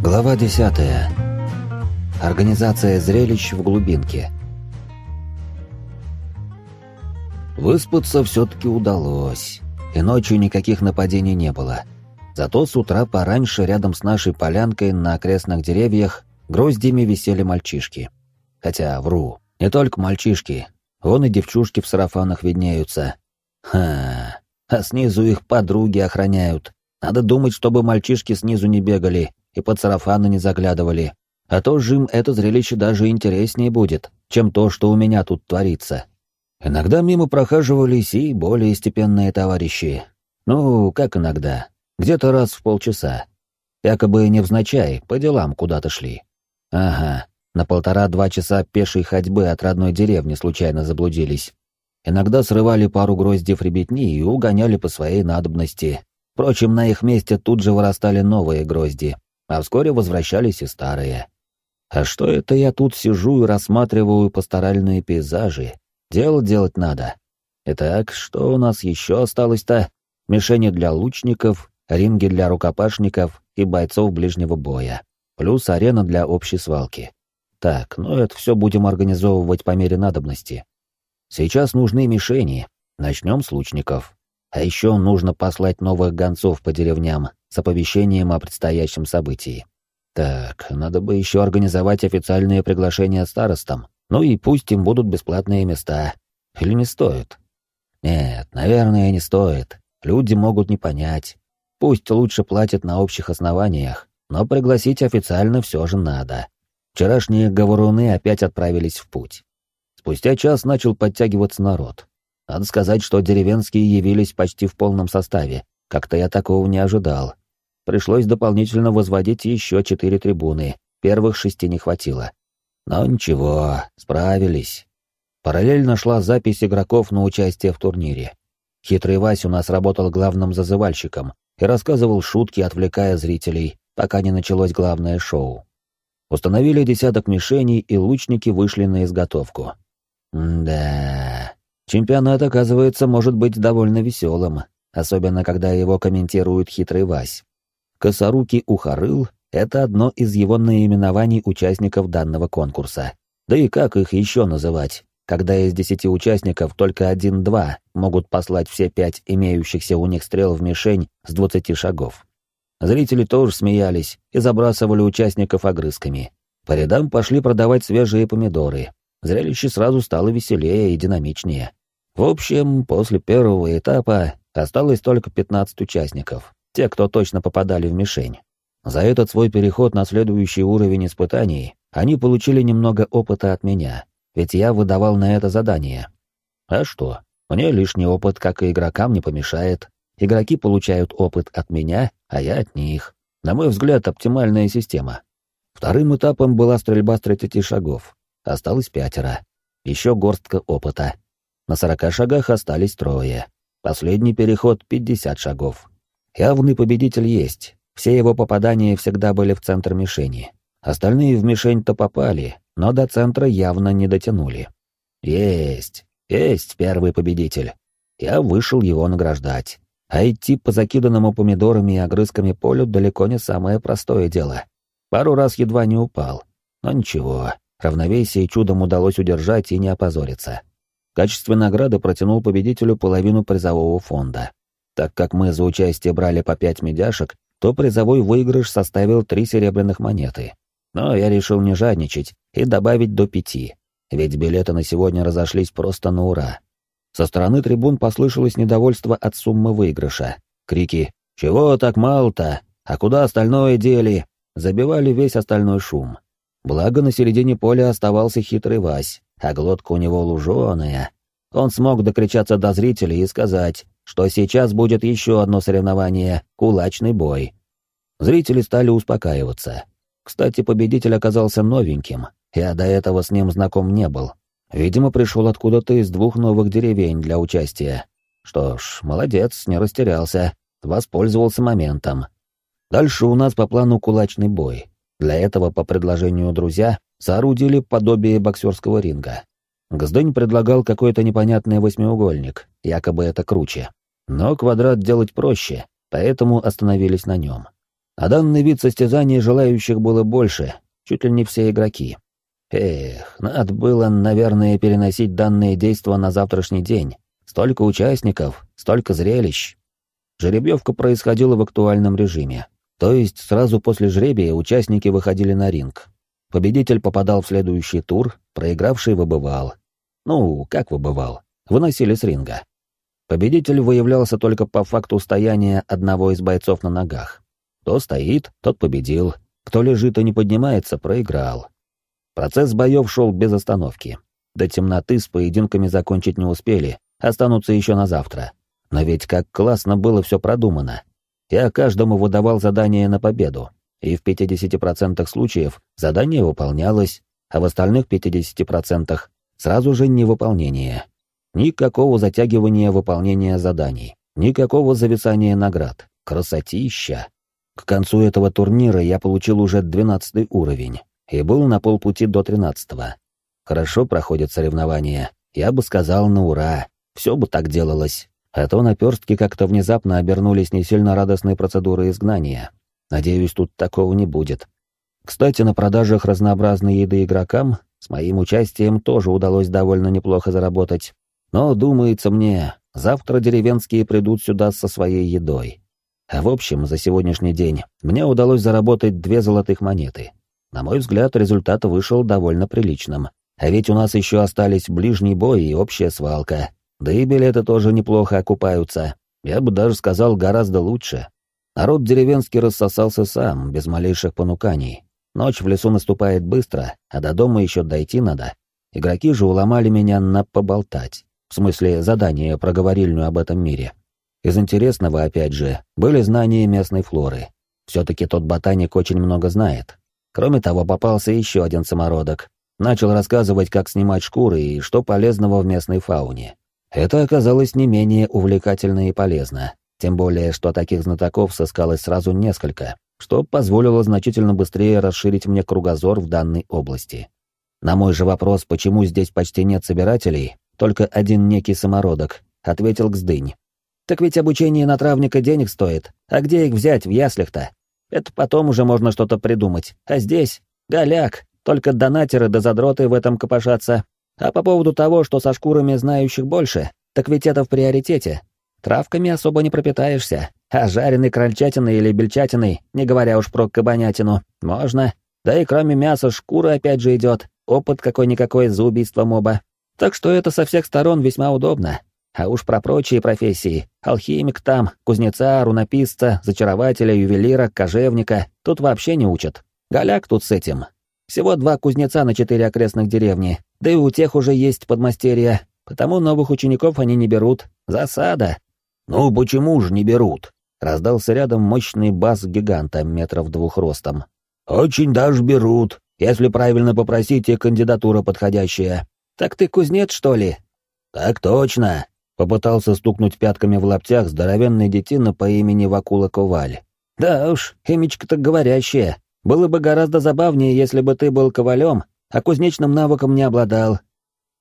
Глава 10. Организация зрелищ в глубинке. Выспаться все-таки удалось, и ночью никаких нападений не было. Зато с утра пораньше рядом с нашей полянкой на окрестных деревьях гроздями висели мальчишки. Хотя, вру, не только мальчишки, вон и девчушки в сарафанах виднеются. Ха, а снизу их подруги охраняют. Надо думать, чтобы мальчишки снизу не бегали, и под сарафаны не заглядывали. А то жим это зрелище даже интереснее будет, чем то, что у меня тут творится. Иногда мимо прохаживались и более степенные товарищи. Ну, как иногда, где-то раз в полчаса. Якобы невзначай, по делам куда-то шли. Ага, на полтора-два часа пешей ходьбы от родной деревни случайно заблудились. Иногда срывали пару гроздев ребятни и угоняли по своей надобности. Впрочем, на их месте тут же вырастали новые грозди, а вскоре возвращались и старые. А что это я тут сижу и рассматриваю пасторальные пейзажи? Дело делать надо. Итак, что у нас еще осталось-то? Мишени для лучников, ринги для рукопашников и бойцов ближнего боя, плюс арена для общей свалки. Так, ну это все будем организовывать по мере надобности. Сейчас нужны мишени. Начнем с лучников. А еще нужно послать новых гонцов по деревням с оповещением о предстоящем событии. Так, надо бы еще организовать официальные приглашения старостам. Ну и пусть им будут бесплатные места. Или не стоит? Нет, наверное, не стоит. Люди могут не понять. Пусть лучше платят на общих основаниях, но пригласить официально все же надо. Вчерашние говоруны опять отправились в путь. Спустя час начал подтягиваться народ. Надо сказать, что деревенские явились почти в полном составе. Как-то я такого не ожидал. Пришлось дополнительно возводить еще четыре трибуны. Первых шести не хватило. Но ничего, справились. Параллельно шла запись игроков на участие в турнире. Хитрый Вась у нас работал главным зазывальщиком и рассказывал шутки, отвлекая зрителей, пока не началось главное шоу. Установили десяток мишеней, и лучники вышли на изготовку. М да, Чемпионат, оказывается, может быть довольно веселым, особенно когда его комментирует хитрый Вась. Косорукий Ухарыл — это одно из его наименований участников данного конкурса. Да и как их еще называть, когда из десяти участников только один-два могут послать все пять имеющихся у них стрел в мишень с двадцати шагов. Зрители тоже смеялись и забрасывали участников огрызками. По рядам пошли продавать свежие помидоры. Зрелище сразу стало веселее и динамичнее. В общем, после первого этапа осталось только 15 участников, те, кто точно попадали в мишень. За этот свой переход на следующий уровень испытаний они получили немного опыта от меня, ведь я выдавал на это задание. А что? Мне лишний опыт, как и игрокам, не помешает. Игроки получают опыт от меня, а я от них. На мой взгляд, оптимальная система. Вторым этапом была стрельба с 30 шагов. Осталось пятеро. Еще горстка опыта. На сорока шагах остались трое. Последний переход — пятьдесят шагов. Явный победитель есть. Все его попадания всегда были в центр мишени. Остальные в мишень-то попали, но до центра явно не дотянули. Есть, есть первый победитель. Я вышел его награждать. А идти по закиданному помидорами и огрызками полю далеко не самое простое дело. Пару раз едва не упал. Но ничего, равновесие чудом удалось удержать и не опозориться качестве награды протянул победителю половину призового фонда. Так как мы за участие брали по пять медяшек, то призовой выигрыш составил три серебряных монеты. Но я решил не жадничать и добавить до пяти, ведь билеты на сегодня разошлись просто на ура. Со стороны трибун послышалось недовольство от суммы выигрыша. Крики «Чего так мало-то? А куда остальное дели?» забивали весь остальной шум. Благо, на середине поля оставался хитрый Вась, а глотка у него луженая. Он смог докричаться до зрителей и сказать, что сейчас будет еще одно соревнование — кулачный бой. Зрители стали успокаиваться. Кстати, победитель оказался новеньким, я до этого с ним знаком не был. Видимо, пришел откуда-то из двух новых деревень для участия. Что ж, молодец, не растерялся, воспользовался моментом. Дальше у нас по плану кулачный бой. Для этого, по предложению друзья, соорудили подобие боксерского ринга. Гздынь предлагал какой-то непонятный восьмиугольник, якобы это круче. Но квадрат делать проще, поэтому остановились на нем. На данный вид состязаний желающих было больше, чуть ли не все игроки. Эх, надо было, наверное, переносить данные действия на завтрашний день. Столько участников, столько зрелищ. Жеребьевка происходила в актуальном режиме. То есть сразу после жребия участники выходили на ринг. Победитель попадал в следующий тур, проигравший выбывал. Ну, как выбывал? Выносили с ринга. Победитель выявлялся только по факту стояния одного из бойцов на ногах. Кто стоит, тот победил. Кто лежит и не поднимается, проиграл. Процесс боев шел без остановки. До темноты с поединками закончить не успели, останутся еще на завтра. Но ведь как классно было все продумано. Я каждому выдавал задание на победу, и в 50% случаев задание выполнялось, а в остальных 50% сразу же невыполнение. Никакого затягивания выполнения заданий, никакого зависания наград. Красотища! К концу этого турнира я получил уже 12 уровень и был на полпути до тринадцатого. Хорошо проходят соревнования, я бы сказал на ура, все бы так делалось. А то наперстки как-то внезапно обернулись не сильно радостной процедурой изгнания. Надеюсь, тут такого не будет. Кстати, на продажах разнообразной еды игрокам с моим участием тоже удалось довольно неплохо заработать. Но, думается мне, завтра деревенские придут сюда со своей едой. А в общем, за сегодняшний день мне удалось заработать две золотых монеты. На мой взгляд, результат вышел довольно приличным. А ведь у нас еще остались ближний бой и общая свалка. Да и билеты тоже неплохо окупаются. Я бы даже сказал, гораздо лучше. Народ деревенский рассосался сам, без малейших понуканий. Ночь в лесу наступает быстро, а до дома еще дойти надо. Игроки же уломали меня на поболтать. В смысле, задание про говорильню об этом мире. Из интересного, опять же, были знания местной флоры. Все-таки тот ботаник очень много знает. Кроме того, попался еще один самородок. Начал рассказывать, как снимать шкуры и что полезного в местной фауне. Это оказалось не менее увлекательно и полезно. Тем более, что таких знатоков сыскалось сразу несколько, что позволило значительно быстрее расширить мне кругозор в данной области. На мой же вопрос, почему здесь почти нет собирателей, только один некий самородок, ответил Гздынь. «Так ведь обучение на травника денег стоит, а где их взять в яслях-то? Это потом уже можно что-то придумать. А здесь голяк, только донатеры да задроты в этом копошатся. А по поводу того, что со шкурами знающих больше, так ведь это в приоритете. Травками особо не пропитаешься, а жареной крольчатиной или бельчатиной, не говоря уж про кабанятину, можно. Да и кроме мяса шкура опять же идет, опыт какой-никакой за убийство моба. Так что это со всех сторон весьма удобно. А уж про прочие профессии — алхимик там, кузнеца, рунописца, зачарователя, ювелира, кожевника — тут вообще не учат. Голяк тут с этим. Всего два кузнеца на четыре окрестных деревни, да и у тех уже есть подмастерья, потому новых учеников они не берут. Засада. «Ну почему же не берут?» — раздался рядом мощный бас гиганта метров двух ростом. «Очень даже берут, если правильно попросить и кандидатура подходящая». «Так ты кузнец, что ли?» «Так точно. Попытался стукнуть пятками в лаптях здоровенный детина по имени Вакула Коваль. «Да уж, имечко-то говорящее. Было бы гораздо забавнее, если бы ты был ковалем, а кузнечным навыком не обладал».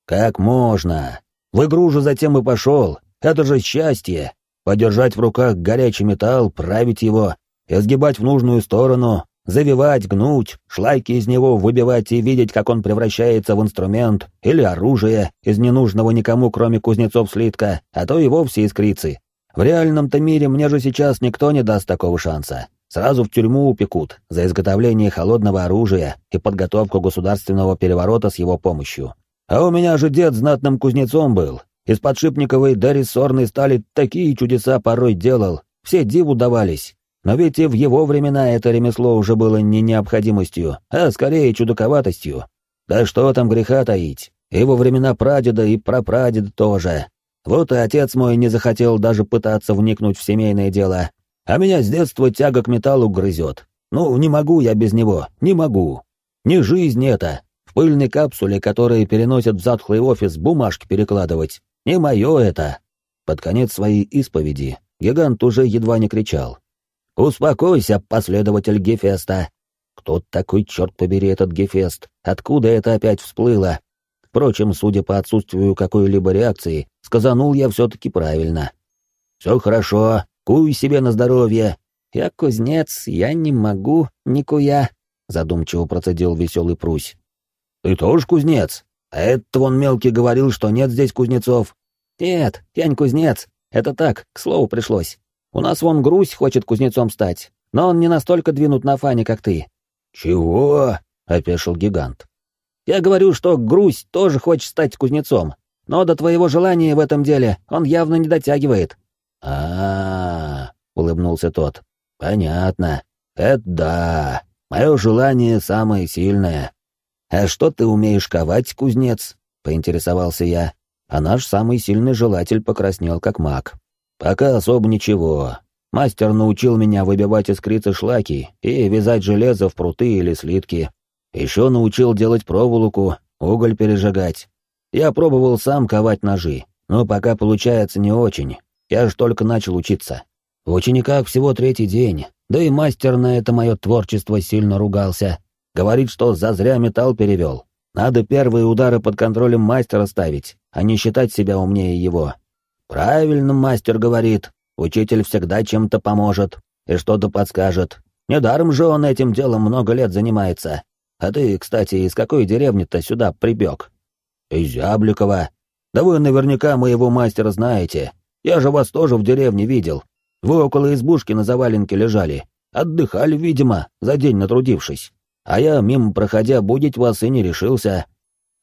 «Как можно? В игру же затем и пошел. Это же счастье. Подержать в руках горячий металл, править его, изгибать в нужную сторону, завивать, гнуть, шлайки из него выбивать и видеть, как он превращается в инструмент или оружие из ненужного никому, кроме кузнецов слитка, а то и вовсе из крицы. В реальном-то мире мне же сейчас никто не даст такого шанса. Сразу в тюрьму упекут за изготовление холодного оружия и подготовку государственного переворота с его помощью. А у меня же дед знатным кузнецом был. Из подшипниковой до рессорной стали такие чудеса порой делал, все диву давались. Но ведь и в его времена это ремесло уже было не необходимостью, а скорее чудаковатостью. Да что там греха таить, и во времена прадеда и прапрадеда тоже. Вот и отец мой не захотел даже пытаться вникнуть в семейное дело, а меня с детства тяга к металлу грызет. Ну, не могу я без него, не могу. Не жизнь это, в пыльной капсуле, которые переносят в затхлый офис бумажки перекладывать. Не мое это. Под конец своей исповеди гигант уже едва не кричал. «Успокойся, последователь Гефеста!» Кто такой, черт побери, этот Гефест? Откуда это опять всплыло? Впрочем, судя по отсутствию какой-либо реакции, сказанул я все-таки правильно. «Все хорошо, куй себе на здоровье. Я кузнец, я не могу, никуя, задумчиво процедил веселый Прусь. Ты тоже кузнец? А этот вон мелкий говорил, что нет здесь кузнецов. Нет, я не кузнец. Это так, к слову пришлось. У нас вон Грусь хочет кузнецом стать, но он не настолько двинут на фане, как ты. Чего? опешил гигант. Я говорю, что Грусь тоже хочет стать кузнецом, но до твоего желания в этом деле он явно не дотягивает. А, -а, -а улыбнулся тот. Понятно. Это да. Мое желание самое сильное. А что ты умеешь ковать, кузнец? Поинтересовался я. А наш самый сильный желатель покраснел, как маг. Пока особо ничего. Мастер научил меня выбивать искрицы шлаки и вязать железо в пруты или слитки. Еще научил делать проволоку, уголь пережигать. Я пробовал сам ковать ножи, но пока получается не очень. Я же только начал учиться. В учениках всего третий день, да и мастер на это мое творчество сильно ругался. Говорит, что зазря металл перевел. Надо первые удары под контролем мастера ставить, а не считать себя умнее его. Правильно мастер говорит. Учитель всегда чем-то поможет и что-то подскажет. Недаром же он этим делом много лет занимается. А ты, кстати, из какой деревни-то сюда прибег? Из Ябликова. Да вы наверняка моего мастера знаете. Я же вас тоже в деревне видел. Вы около избушки на заваленке лежали. Отдыхали, видимо, за день натрудившись. А я, мимо проходя, будить вас и не решился.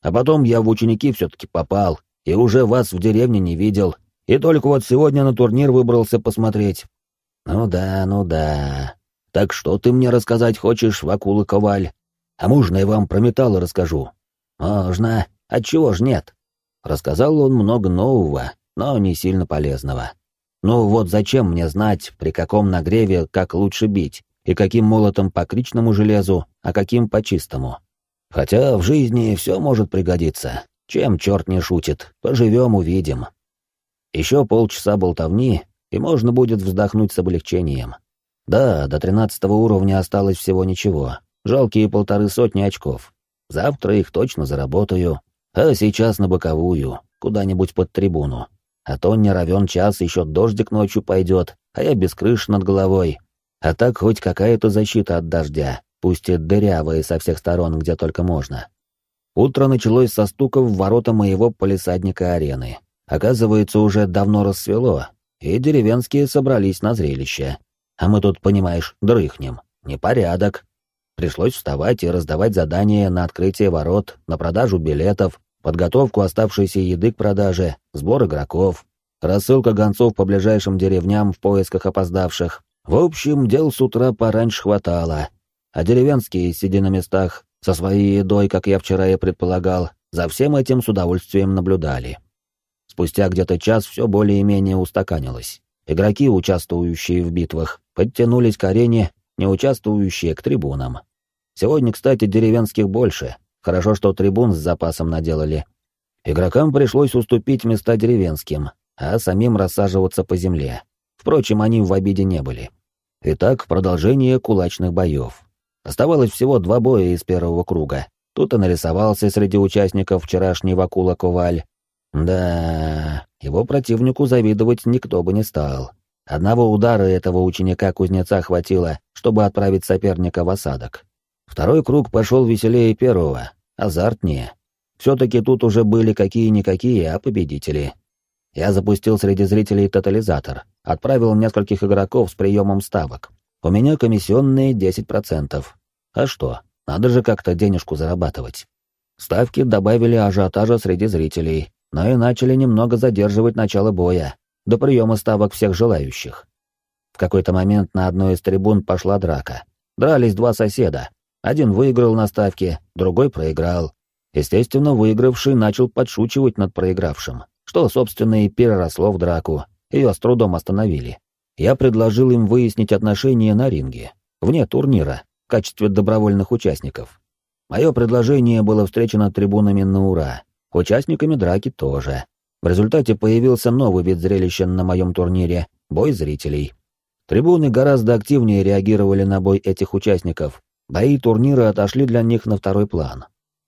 А потом я в ученики все-таки попал, и уже вас в деревне не видел. И только вот сегодня на турнир выбрался посмотреть. Ну да, ну да. Так что ты мне рассказать хочешь, Вакула Коваль? А можно я вам про металлы расскажу? Можно. Отчего ж нет? Рассказал он много нового, но не сильно полезного. Ну вот зачем мне знать, при каком нагреве как лучше бить, и каким молотом по кричному железу, а каким по чистому? Хотя в жизни все может пригодиться. Чем черт не шутит, поживем увидим. Еще полчаса болтовни, и можно будет вздохнуть с облегчением. Да, до тринадцатого уровня осталось всего ничего, жалкие полторы сотни очков. Завтра их точно заработаю, а сейчас на боковую, куда-нибудь под трибуну. А то не равен час, еще дождик ночью пойдет, а я без крыши над головой. А так хоть какая-то защита от дождя, пусть и дырявая со всех сторон, где только можно. Утро началось со стука в ворота моего полисадника арены. Оказывается, уже давно рассвело, и деревенские собрались на зрелище. А мы тут, понимаешь, дрыхнем. Непорядок. Пришлось вставать и раздавать задания на открытие ворот, на продажу билетов, подготовку оставшейся еды к продаже, сбор игроков, рассылка гонцов по ближайшим деревням в поисках опоздавших. В общем, дел с утра пораньше хватало. А деревенские, сидя на местах, со своей едой, как я вчера и предполагал, за всем этим с удовольствием наблюдали. Спустя где-то час все более-менее устаканилось. Игроки, участвующие в битвах, подтянулись к арене, не участвующие к трибунам. Сегодня, кстати, деревенских больше, Хорошо, что трибун с запасом наделали. Игрокам пришлось уступить места деревенским, а самим рассаживаться по земле. Впрочем, они в обиде не были. Итак, продолжение кулачных боев. Оставалось всего два боя из первого круга. Тут и нарисовался среди участников вчерашний Вакула Коваль. Да, его противнику завидовать никто бы не стал. Одного удара этого ученика-кузнеца хватило, чтобы отправить соперника в осадок. Второй круг пошел веселее первого, азартнее. Все-таки тут уже были какие-никакие, а победители. Я запустил среди зрителей тотализатор, отправил нескольких игроков с приемом ставок. У меня комиссионные 10%. А что, надо же как-то денежку зарабатывать. Ставки добавили ажиотажа среди зрителей, но и начали немного задерживать начало боя, до приема ставок всех желающих. В какой-то момент на одной из трибун пошла драка. Дрались два соседа, один выиграл на ставке, другой проиграл. Естественно, выигравший начал подшучивать над проигравшим, что, собственно, и переросло в драку. Ее с трудом остановили. Я предложил им выяснить отношения на ринге, вне турнира, в качестве добровольных участников. Мое предложение было встречено трибунами на ура, участниками драки тоже. В результате появился новый вид зрелища на моем турнире — бой зрителей. Трибуны гораздо активнее реагировали на бой этих участников, Бои турнира отошли для них на второй план.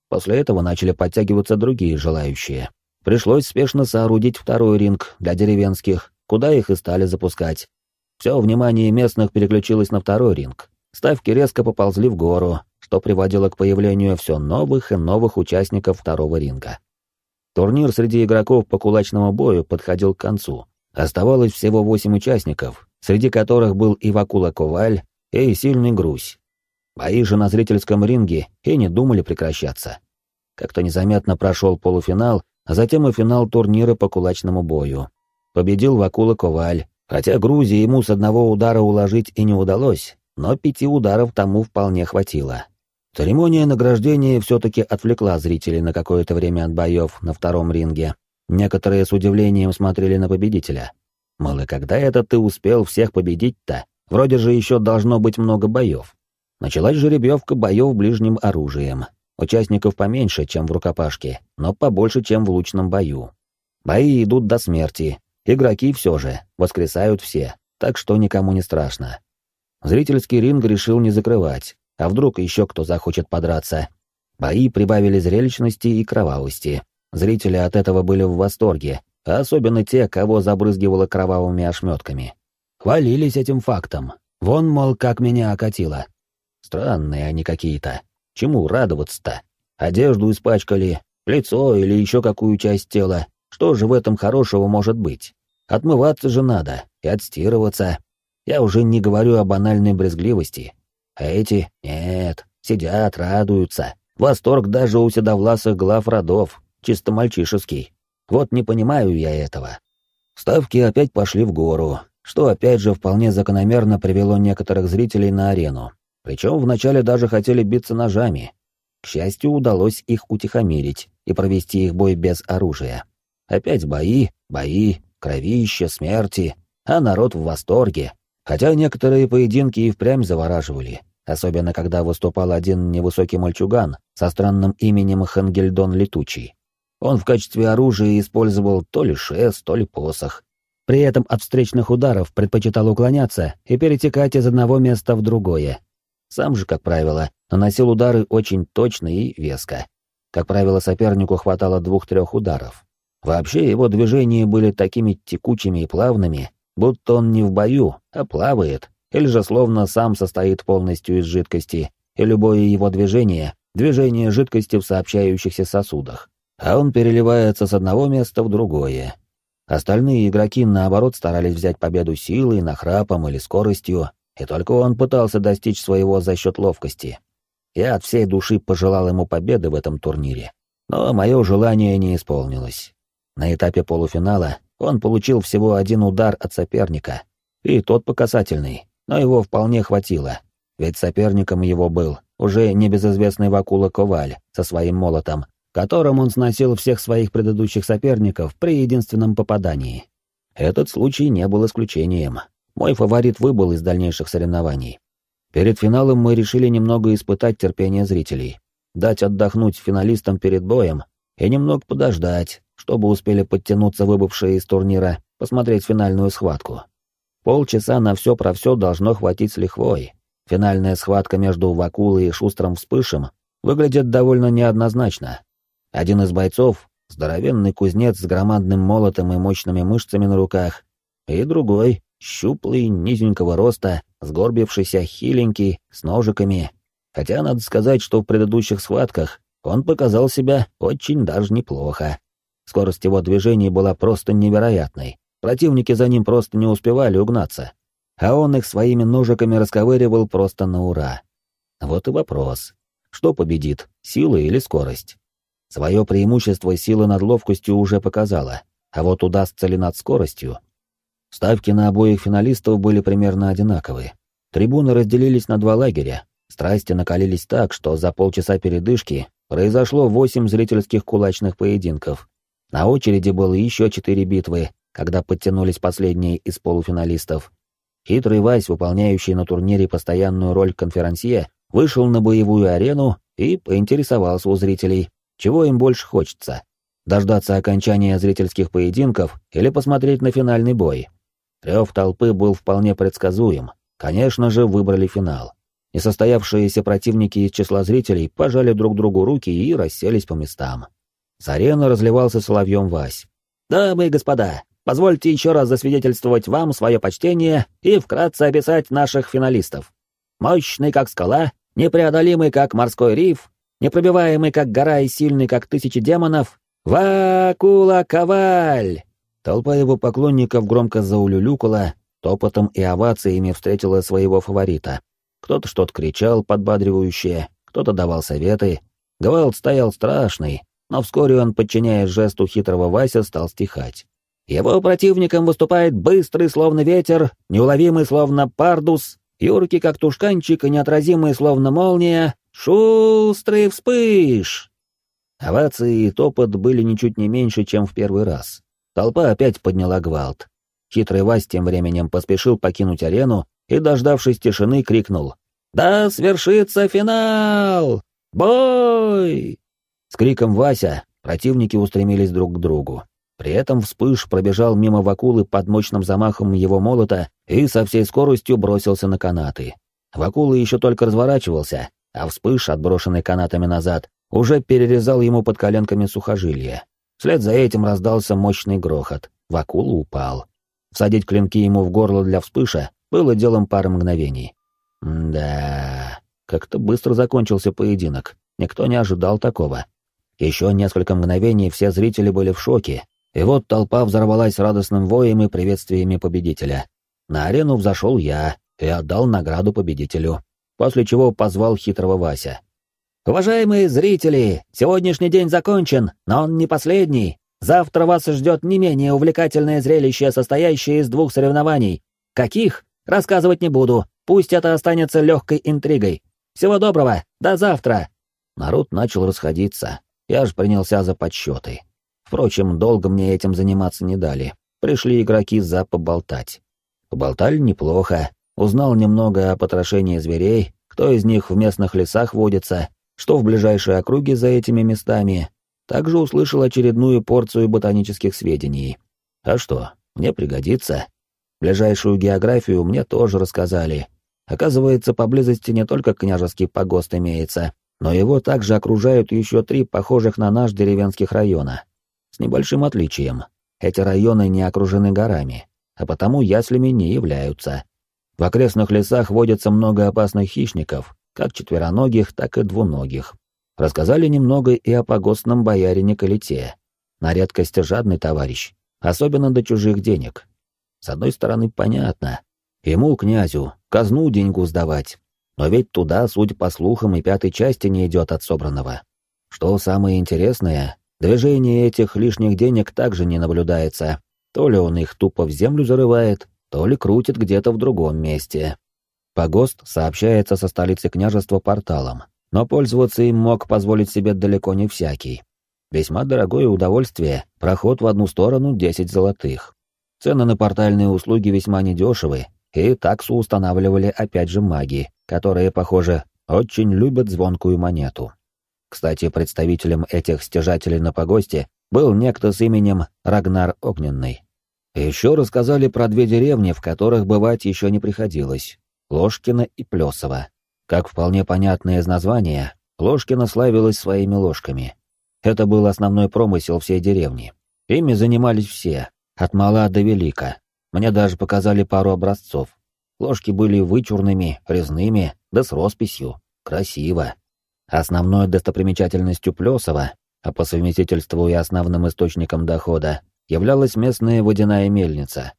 После этого начали подтягиваться другие желающие. Пришлось спешно соорудить второй ринг для деревенских, куда их и стали запускать. Все внимание местных переключилось на второй ринг. Ставки резко поползли в гору, что приводило к появлению все новых и новых участников второго ринга. Турнир среди игроков по кулачному бою подходил к концу. Оставалось всего восемь участников, среди которых был и Вакула Коваль, и Сильный Грусь. Бои же на зрительском ринге и не думали прекращаться. Как-то незаметно прошел полуфинал, а затем и финал турнира по кулачному бою. Победил Вакула Коваль, хотя Грузии ему с одного удара уложить и не удалось, но пяти ударов тому вполне хватило. Церемония награждения все-таки отвлекла зрителей на какое-то время от боев на втором ринге. Некоторые с удивлением смотрели на победителя. Мол, и когда это ты успел всех победить-то? Вроде же еще должно быть много боев. Началась жеребьевка боев ближним оружием. Участников поменьше, чем в рукопашке, но побольше, чем в лучном бою. Бои идут до смерти. Игроки все же, воскресают все, так что никому не страшно. Зрительский ринг решил не закрывать, а вдруг еще кто захочет подраться. Бои прибавили зрелищности и кровавости. Зрители от этого были в восторге, а особенно те, кого забрызгивало кровавыми ошметками. Хвалились этим фактом. Вон, мол, как меня окатило. Странные они какие-то. Чему радоваться-то? Одежду испачкали, лицо или еще какую часть тела. Что же в этом хорошего может быть? Отмываться же надо и отстирываться. Я уже не говорю о банальной брезгливости. А эти — нет, сидят, радуются. Восторг даже у седовласых глав родов, чисто мальчишеский. Вот не понимаю я этого. Ставки опять пошли в гору, что опять же вполне закономерно привело некоторых зрителей на арену. Причем вначале даже хотели биться ножами. К счастью, удалось их утихомирить и провести их бой без оружия. Опять бои, бои, кровища, смерти, а народ в восторге. Хотя некоторые поединки и впрямь завораживали, особенно когда выступал один невысокий мальчуган со странным именем Хангельдон Летучий. Он в качестве оружия использовал то ли шест, то ли посох. При этом от встречных ударов предпочитал уклоняться и перетекать из одного места в другое. Сам же, как правило, наносил удары очень точно и веско. Как правило, сопернику хватало двух-трех ударов. Вообще его движения были такими текучими и плавными, будто он не в бою, а плавает, или же словно сам состоит полностью из жидкости, и любое его движение — движение жидкости в сообщающихся сосудах, а он переливается с одного места в другое. Остальные игроки, наоборот, старались взять победу силой, нахрапом или скоростью, и только он пытался достичь своего за счет ловкости. Я от всей души пожелал ему победы в этом турнире, но мое желание не исполнилось. На этапе полуфинала он получил всего один удар от соперника, и тот показательный, но его вполне хватило, ведь соперником его был уже небезызвестный Вакула Коваль со своим молотом, которым он сносил всех своих предыдущих соперников при единственном попадании. Этот случай не был исключением. Мой фаворит выбыл из дальнейших соревнований. Перед финалом мы решили немного испытать терпение зрителей, дать отдохнуть финалистам перед боем и немного подождать, чтобы успели подтянуться выбывшие из турнира, посмотреть финальную схватку. Полчаса на все про все должно хватить с лихвой. Финальная схватка между Вакулой и Шустрым Вспышем выглядит довольно неоднозначно. Один из бойцов — здоровенный кузнец с громадным молотом и мощными мышцами на руках, и другой — щуплый, низенького роста, сгорбившийся, хиленький, с ножиками. Хотя надо сказать, что в предыдущих схватках он показал себя очень даже неплохо. Скорость его движений была просто невероятной. Противники за ним просто не успевали угнаться. А он их своими ножиками расковыривал просто на ура. Вот и вопрос. Что победит, сила или скорость? Свое преимущество силы над ловкостью уже показала, а вот удастся ли над скоростью? Ставки на обоих финалистов были примерно одинаковые. Трибуны разделились на два лагеря. Страсти накалились так, что за полчаса передышки произошло восемь зрительских кулачных поединков, на очереди было еще четыре битвы, когда подтянулись последние из полуфиналистов. Хитрый Вась, выполняющий на турнире постоянную роль конферансье, вышел на боевую арену и поинтересовался у зрителей, чего им больше хочется. Дождаться окончания зрительских поединков или посмотреть на финальный бой. Рев толпы был вполне предсказуем. Конечно же, выбрали финал. Несостоявшиеся противники из числа зрителей пожали друг другу руки и расселись по местам. С арены разливался соловьем Вась. «Дамы и господа, позвольте еще раз засвидетельствовать вам свое почтение и вкратце описать наших финалистов. Мощный, как скала, непреодолимый, как морской риф, непробиваемый, как гора и сильный, как тысячи демонов, Вакула Коваль! Толпа его поклонников громко заулюлюкала, топотом и овациями встретила своего фаворита. Кто-то что-то кричал подбадривающее, кто-то давал советы. Гвалт стоял страшный, но вскоре он, подчиняясь жесту хитрого Вася, стал стихать. Его противником выступает быстрый, словно ветер, неуловимый, словно пардус, юркий, как тушканчик, и неотразимый, словно молния, шустрый вспыш. Овации и топот были ничуть не меньше, чем в первый раз. Толпа опять подняла гвалт. Хитрый Вась тем временем поспешил покинуть арену и, дождавшись тишины, крикнул «Да свершится финал! Бой!» С криком Вася противники устремились друг к другу. При этом вспыш пробежал мимо Вакулы под мощным замахом его молота и со всей скоростью бросился на канаты. Вакула еще только разворачивался, а вспыш, отброшенный канатами назад, уже перерезал ему под коленками сухожилия. Вслед за этим раздался мощный грохот. Вакула упал. Всадить клинки ему в горло для вспыша было делом пары мгновений. да, как-то быстро закончился поединок. Никто не ожидал такого. Еще несколько мгновений все зрители были в шоке, и вот толпа взорвалась радостным воем и приветствиями победителя. На арену взошел я и отдал награду победителю, после чего позвал хитрого Вася. «Уважаемые зрители, сегодняшний день закончен, но он не последний. Завтра вас ждет не менее увлекательное зрелище, состоящее из двух соревнований. Каких? Рассказывать не буду, пусть это останется легкой интригой. Всего доброго, до завтра!» Народ начал расходиться, я ж принялся за подсчеты. Впрочем, долго мне этим заниматься не дали. Пришли игроки за поболтать. Поболтали неплохо, узнал немного о потрошении зверей, кто из них в местных лесах водится, что в ближайшей округе за этими местами, также услышал очередную порцию ботанических сведений. А что, мне пригодится. Ближайшую географию мне тоже рассказали. Оказывается, поблизости не только княжеский погост имеется, но его также окружают еще три похожих на наш деревенских района. С небольшим отличием. Эти районы не окружены горами, а потому яслями не являются. В окрестных лесах водится много опасных хищников, как четвероногих, так и двуногих. Рассказали немного и о погостном боярине Калите. На редкость жадный товарищ, особенно до чужих денег. С одной стороны, понятно. Ему, князю, казну деньгу сдавать. Но ведь туда, судя по слухам, и пятой части не идет от собранного. Что самое интересное, движение этих лишних денег также не наблюдается. То ли он их тупо в землю зарывает, то ли крутит где-то в другом месте. Погост сообщается со столицей княжества порталом, но пользоваться им мог позволить себе далеко не всякий. Весьма дорогое удовольствие, проход в одну сторону 10 золотых. Цены на портальные услуги весьма недешевы, и таксу устанавливали опять же маги, которые, похоже, очень любят звонкую монету. Кстати, представителем этих стяжателей на погосте был некто с именем Рагнар Огненный. Еще рассказали про две деревни, в которых бывать еще не приходилось. Ложкина и Плесова. Как вполне понятно из названия, Ложкина славилась своими ложками. Это был основной промысел всей деревни. Ими занимались все, от мала до велика. Мне даже показали пару образцов. Ложки были вычурными, резными, да с росписью. Красиво. Основной достопримечательностью Плесова, а по совместительству и основным источником дохода, являлась местная водяная мельница.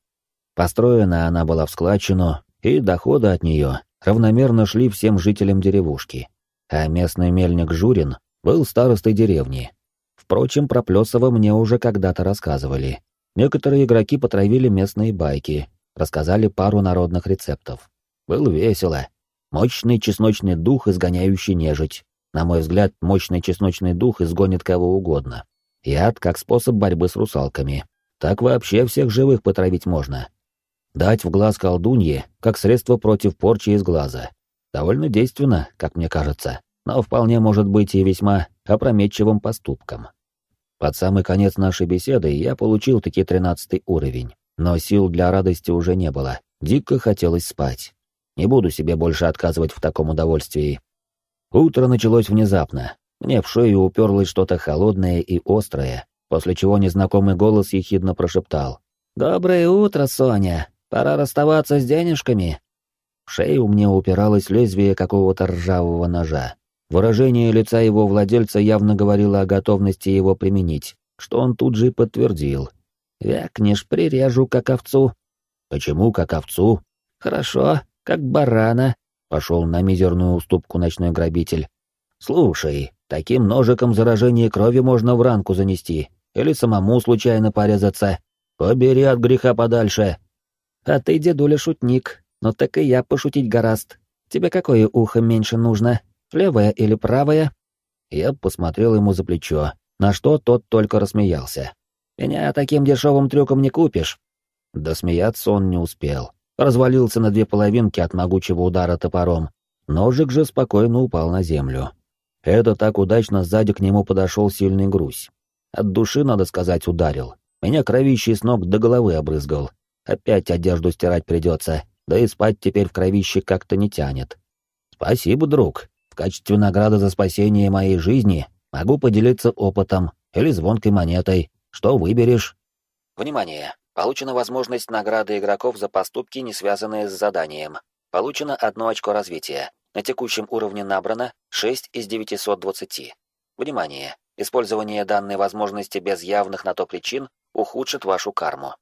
Построена она была в складчину и доходы от нее равномерно шли всем жителям деревушки. А местный мельник Журин был старостой деревни. Впрочем, про Плесова мне уже когда-то рассказывали. Некоторые игроки потравили местные байки, рассказали пару народных рецептов. Было весело. Мощный чесночный дух, изгоняющий нежить. На мой взгляд, мощный чесночный дух изгонит кого угодно. Яд как способ борьбы с русалками. Так вообще всех живых потравить можно. Дать в глаз колдунье, как средство против порчи из глаза. Довольно действенно, как мне кажется, но вполне может быть и весьма опрометчивым поступком. Под самый конец нашей беседы я получил таки тринадцатый уровень, но сил для радости уже не было. Дико хотелось спать. Не буду себе больше отказывать в таком удовольствии. Утро началось внезапно. Мне в шею уперлось что-то холодное и острое, после чего незнакомый голос ехидно прошептал. «Доброе утро, Соня! Пора расставаться с денежками!» В шею мне упиралось лезвие какого-то ржавого ножа. Выражение лица его владельца явно говорило о готовности его применить, что он тут же подтвердил. «Вякнешь, прирежу, как овцу». «Почему как овцу?» «Хорошо, как барана», — пошел на мизерную уступку ночной грабитель. «Слушай, таким ножиком заражение крови можно в ранку занести, или самому случайно порезаться. Побери от греха подальше». «А ты, дедуля, шутник, но так и я пошутить гораст. Тебе какое ухо меньше нужно, левое или правое?» Я посмотрел ему за плечо, на что тот только рассмеялся. «Меня таким дешевым трюком не купишь». Да смеяться он не успел. Развалился на две половинки от могучего удара топором. Ножик же спокойно упал на землю. Это так удачно сзади к нему подошел сильный груз. От души, надо сказать, ударил. Меня кровищей с ног до головы обрызгал. Опять одежду стирать придется, да и спать теперь в кровище как-то не тянет. Спасибо, друг. Качестве награды за спасение моей жизни могу поделиться опытом или звонкой монетой. Что выберешь? Внимание! Получена возможность награды игроков за поступки, не связанные с заданием. Получено одно очко развития. На текущем уровне набрано 6 из 920. Внимание! Использование данной возможности без явных на то причин ухудшит вашу карму.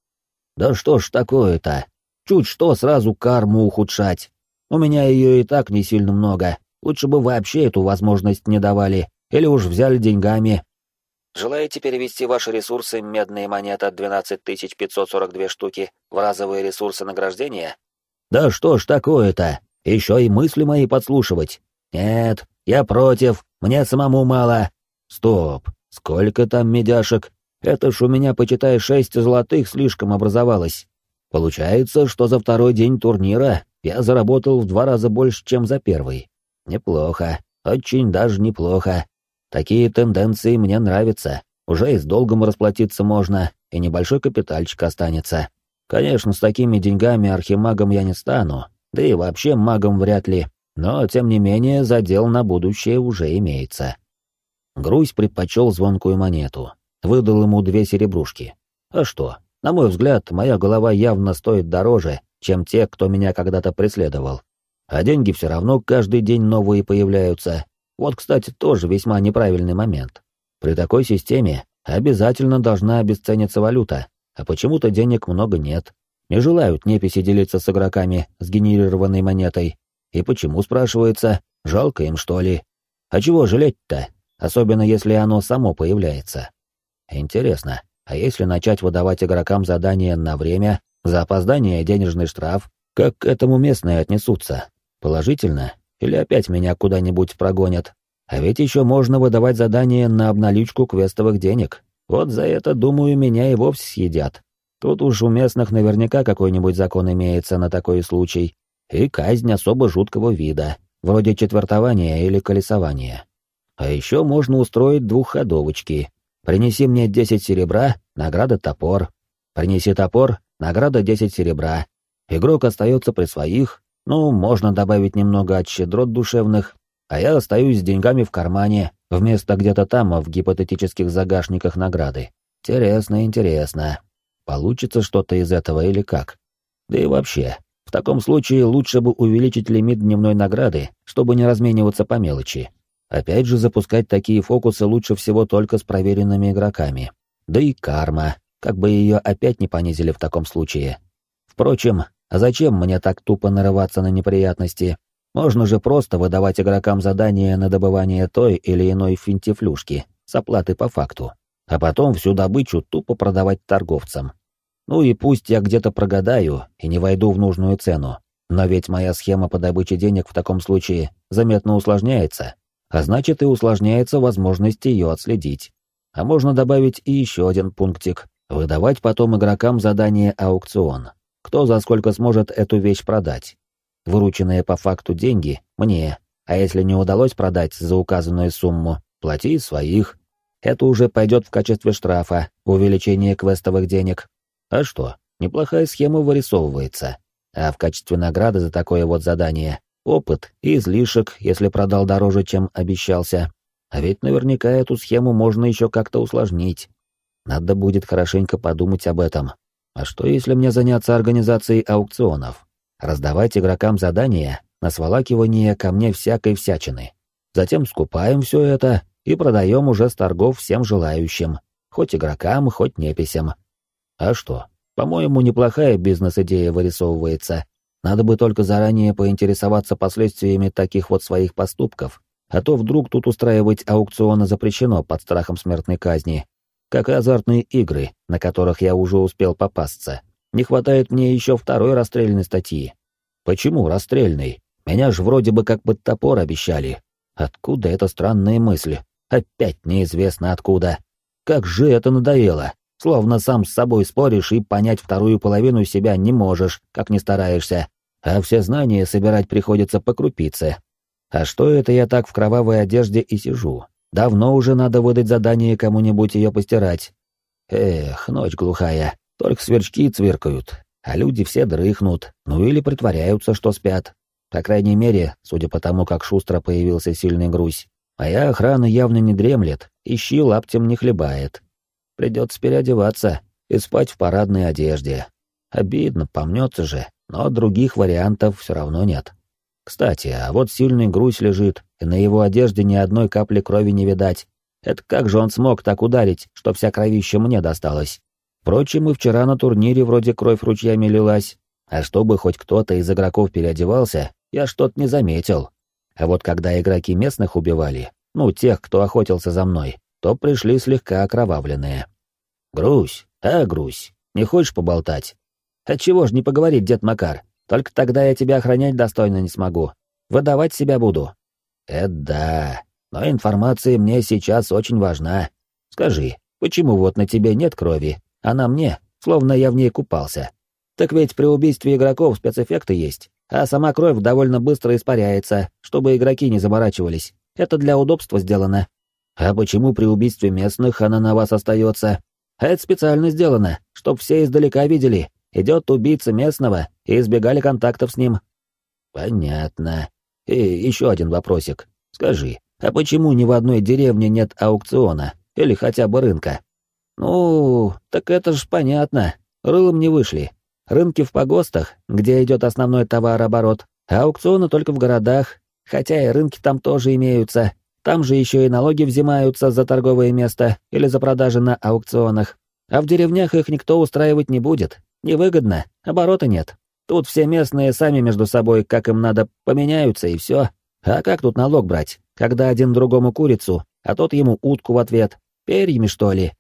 Да что ж такое-то? Чуть что сразу карму ухудшать. У меня ее и так не сильно много. Лучше бы вообще эту возможность не давали. Или уж взяли деньгами. Желаете перевести ваши ресурсы медные монеты 12542 штуки в разовые ресурсы награждения? Да что ж такое-то? Еще и мысли мои подслушивать. Нет, я против, мне самому мало. Стоп, сколько там медяшек? Это ж у меня, почитай, шесть золотых слишком образовалось. Получается, что за второй день турнира я заработал в два раза больше, чем за первый. Неплохо, очень даже неплохо. Такие тенденции мне нравятся. Уже и с долгом расплатиться можно, и небольшой капитальчик останется. Конечно, с такими деньгами архимагом я не стану, да и вообще магом вряд ли, но, тем не менее, задел на будущее уже имеется. Грусь предпочел звонкую монету, выдал ему две серебрушки. А что, на мой взгляд, моя голова явно стоит дороже, чем те, кто меня когда-то преследовал. А деньги все равно каждый день новые появляются. Вот, кстати, тоже весьма неправильный момент. При такой системе обязательно должна обесцениться валюта, а почему-то денег много нет. Не желают неписи делиться с игроками сгенерированной монетой. И почему, спрашивается, жалко им, что ли? А чего жалеть-то? особенно если оно само появляется. Интересно, а если начать выдавать игрокам задания на время, за опоздание денежный штраф, как к этому местные отнесутся? Положительно? Или опять меня куда-нибудь прогонят? А ведь еще можно выдавать задания на обналичку квестовых денег. Вот за это, думаю, меня и вовсе съедят. Тут уж у местных наверняка какой-нибудь закон имеется на такой случай. И казнь особо жуткого вида, вроде четвертования или колесования. А еще можно устроить двухходовочки. Принеси мне 10 серебра, награда топор. Принеси топор, награда 10 серебра. Игрок остается при своих, ну, можно добавить немного от щедрот душевных, а я остаюсь с деньгами в кармане, вместо где-то там, в гипотетических загашниках награды. Интересно, интересно. Получится что-то из этого или как? Да и вообще, в таком случае лучше бы увеличить лимит дневной награды, чтобы не размениваться по мелочи. Опять же, запускать такие фокусы лучше всего только с проверенными игроками. Да и карма, как бы ее опять не понизили в таком случае. Впрочем, а зачем мне так тупо нарываться на неприятности? Можно же просто выдавать игрокам задания на добывание той или иной финтифлюшки с оплатой по факту, а потом всю добычу тупо продавать торговцам. Ну и пусть я где-то прогадаю и не войду в нужную цену, но ведь моя схема по добыче денег в таком случае заметно усложняется, а значит и усложняется возможность ее отследить. А можно добавить и еще один пунктик — выдавать потом игрокам задание аукцион. Кто за сколько сможет эту вещь продать? Вырученные по факту деньги — мне, а если не удалось продать за указанную сумму, плати своих. Это уже пойдет в качестве штрафа, увеличение квестовых денег. А что, неплохая схема вырисовывается. А в качестве награды за такое вот задание опыт и излишек, если продал дороже, чем обещался. А ведь наверняка эту схему можно еще как-то усложнить. Надо будет хорошенько подумать об этом. А что, если мне заняться организацией аукционов? Раздавать игрокам задания на сволакивание ко мне всякой всячины. Затем скупаем все это и продаем уже с торгов всем желающим, хоть игрокам, хоть неписям. А что? По-моему, неплохая бизнес-идея вырисовывается. Надо бы только заранее поинтересоваться последствиями таких вот своих поступков, а то вдруг тут устраивать аукционы запрещено под страхом смертной казни, как и азартные игры, на которых я уже успел попасться. Не хватает мне еще второй расстрельной статьи. Почему расстрельной? Меня ж вроде бы как бы топор обещали. Откуда эта странная мысль? Опять неизвестно откуда. Как же это надоело. Словно сам с собой споришь и понять вторую половину себя не можешь, как не стараешься. А все знания собирать приходится по крупице. А что это я так в кровавой одежде и сижу? Давно уже надо выдать задание кому-нибудь ее постирать. Эх, ночь глухая, только сверчки цвиркают, а люди все дрыхнут, ну или притворяются, что спят. По крайней мере, судя по тому, как шустро появился сильный грузь. Моя охрана явно не дремлет, ищи лаптем не хлебает. Придется переодеваться и спать в парадной одежде. Обидно, помнется же, но других вариантов все равно нет. Кстати, а вот сильный грузь лежит, и на его одежде ни одной капли крови не видать. Это как же он смог так ударить, что вся кровища мне досталась? Впрочем, и вчера на турнире вроде кровь ручьями лилась. А чтобы хоть кто-то из игроков переодевался, я что-то не заметил. А вот когда игроки местных убивали, ну, тех, кто охотился за мной, то пришли слегка окровавленные. «Грусь, а, Грусь, не хочешь поболтать?» «Отчего ж не поговорить, дед Макар? Только тогда я тебя охранять достойно не смогу. Выдавать себя буду». «Это да, но информация мне сейчас очень важна. Скажи, почему вот на тебе нет крови, а на мне, словно я в ней купался? Так ведь при убийстве игроков спецэффекты есть, а сама кровь довольно быстро испаряется, чтобы игроки не заморачивались. Это для удобства сделано. А почему при убийстве местных она на вас остается? А это специально сделано, чтоб все издалека видели, идет убийца местного, и избегали контактов с ним. Понятно. И еще один вопросик. Скажи, а почему ни в одной деревне нет аукциона или хотя бы рынка? Ну, так это ж понятно. Рылом не вышли. Рынки в погостах, где идет основной товарооборот, а аукционы только в городах, хотя и рынки там тоже имеются. Там же еще и налоги взимаются за торговое место или за продажи на аукционах. А в деревнях их никто устраивать не будет. Невыгодно, оборота нет. Тут все местные сами между собой, как им надо, поменяются и все. А как тут налог брать, когда один другому курицу, а тот ему утку в ответ? Перьями, что ли?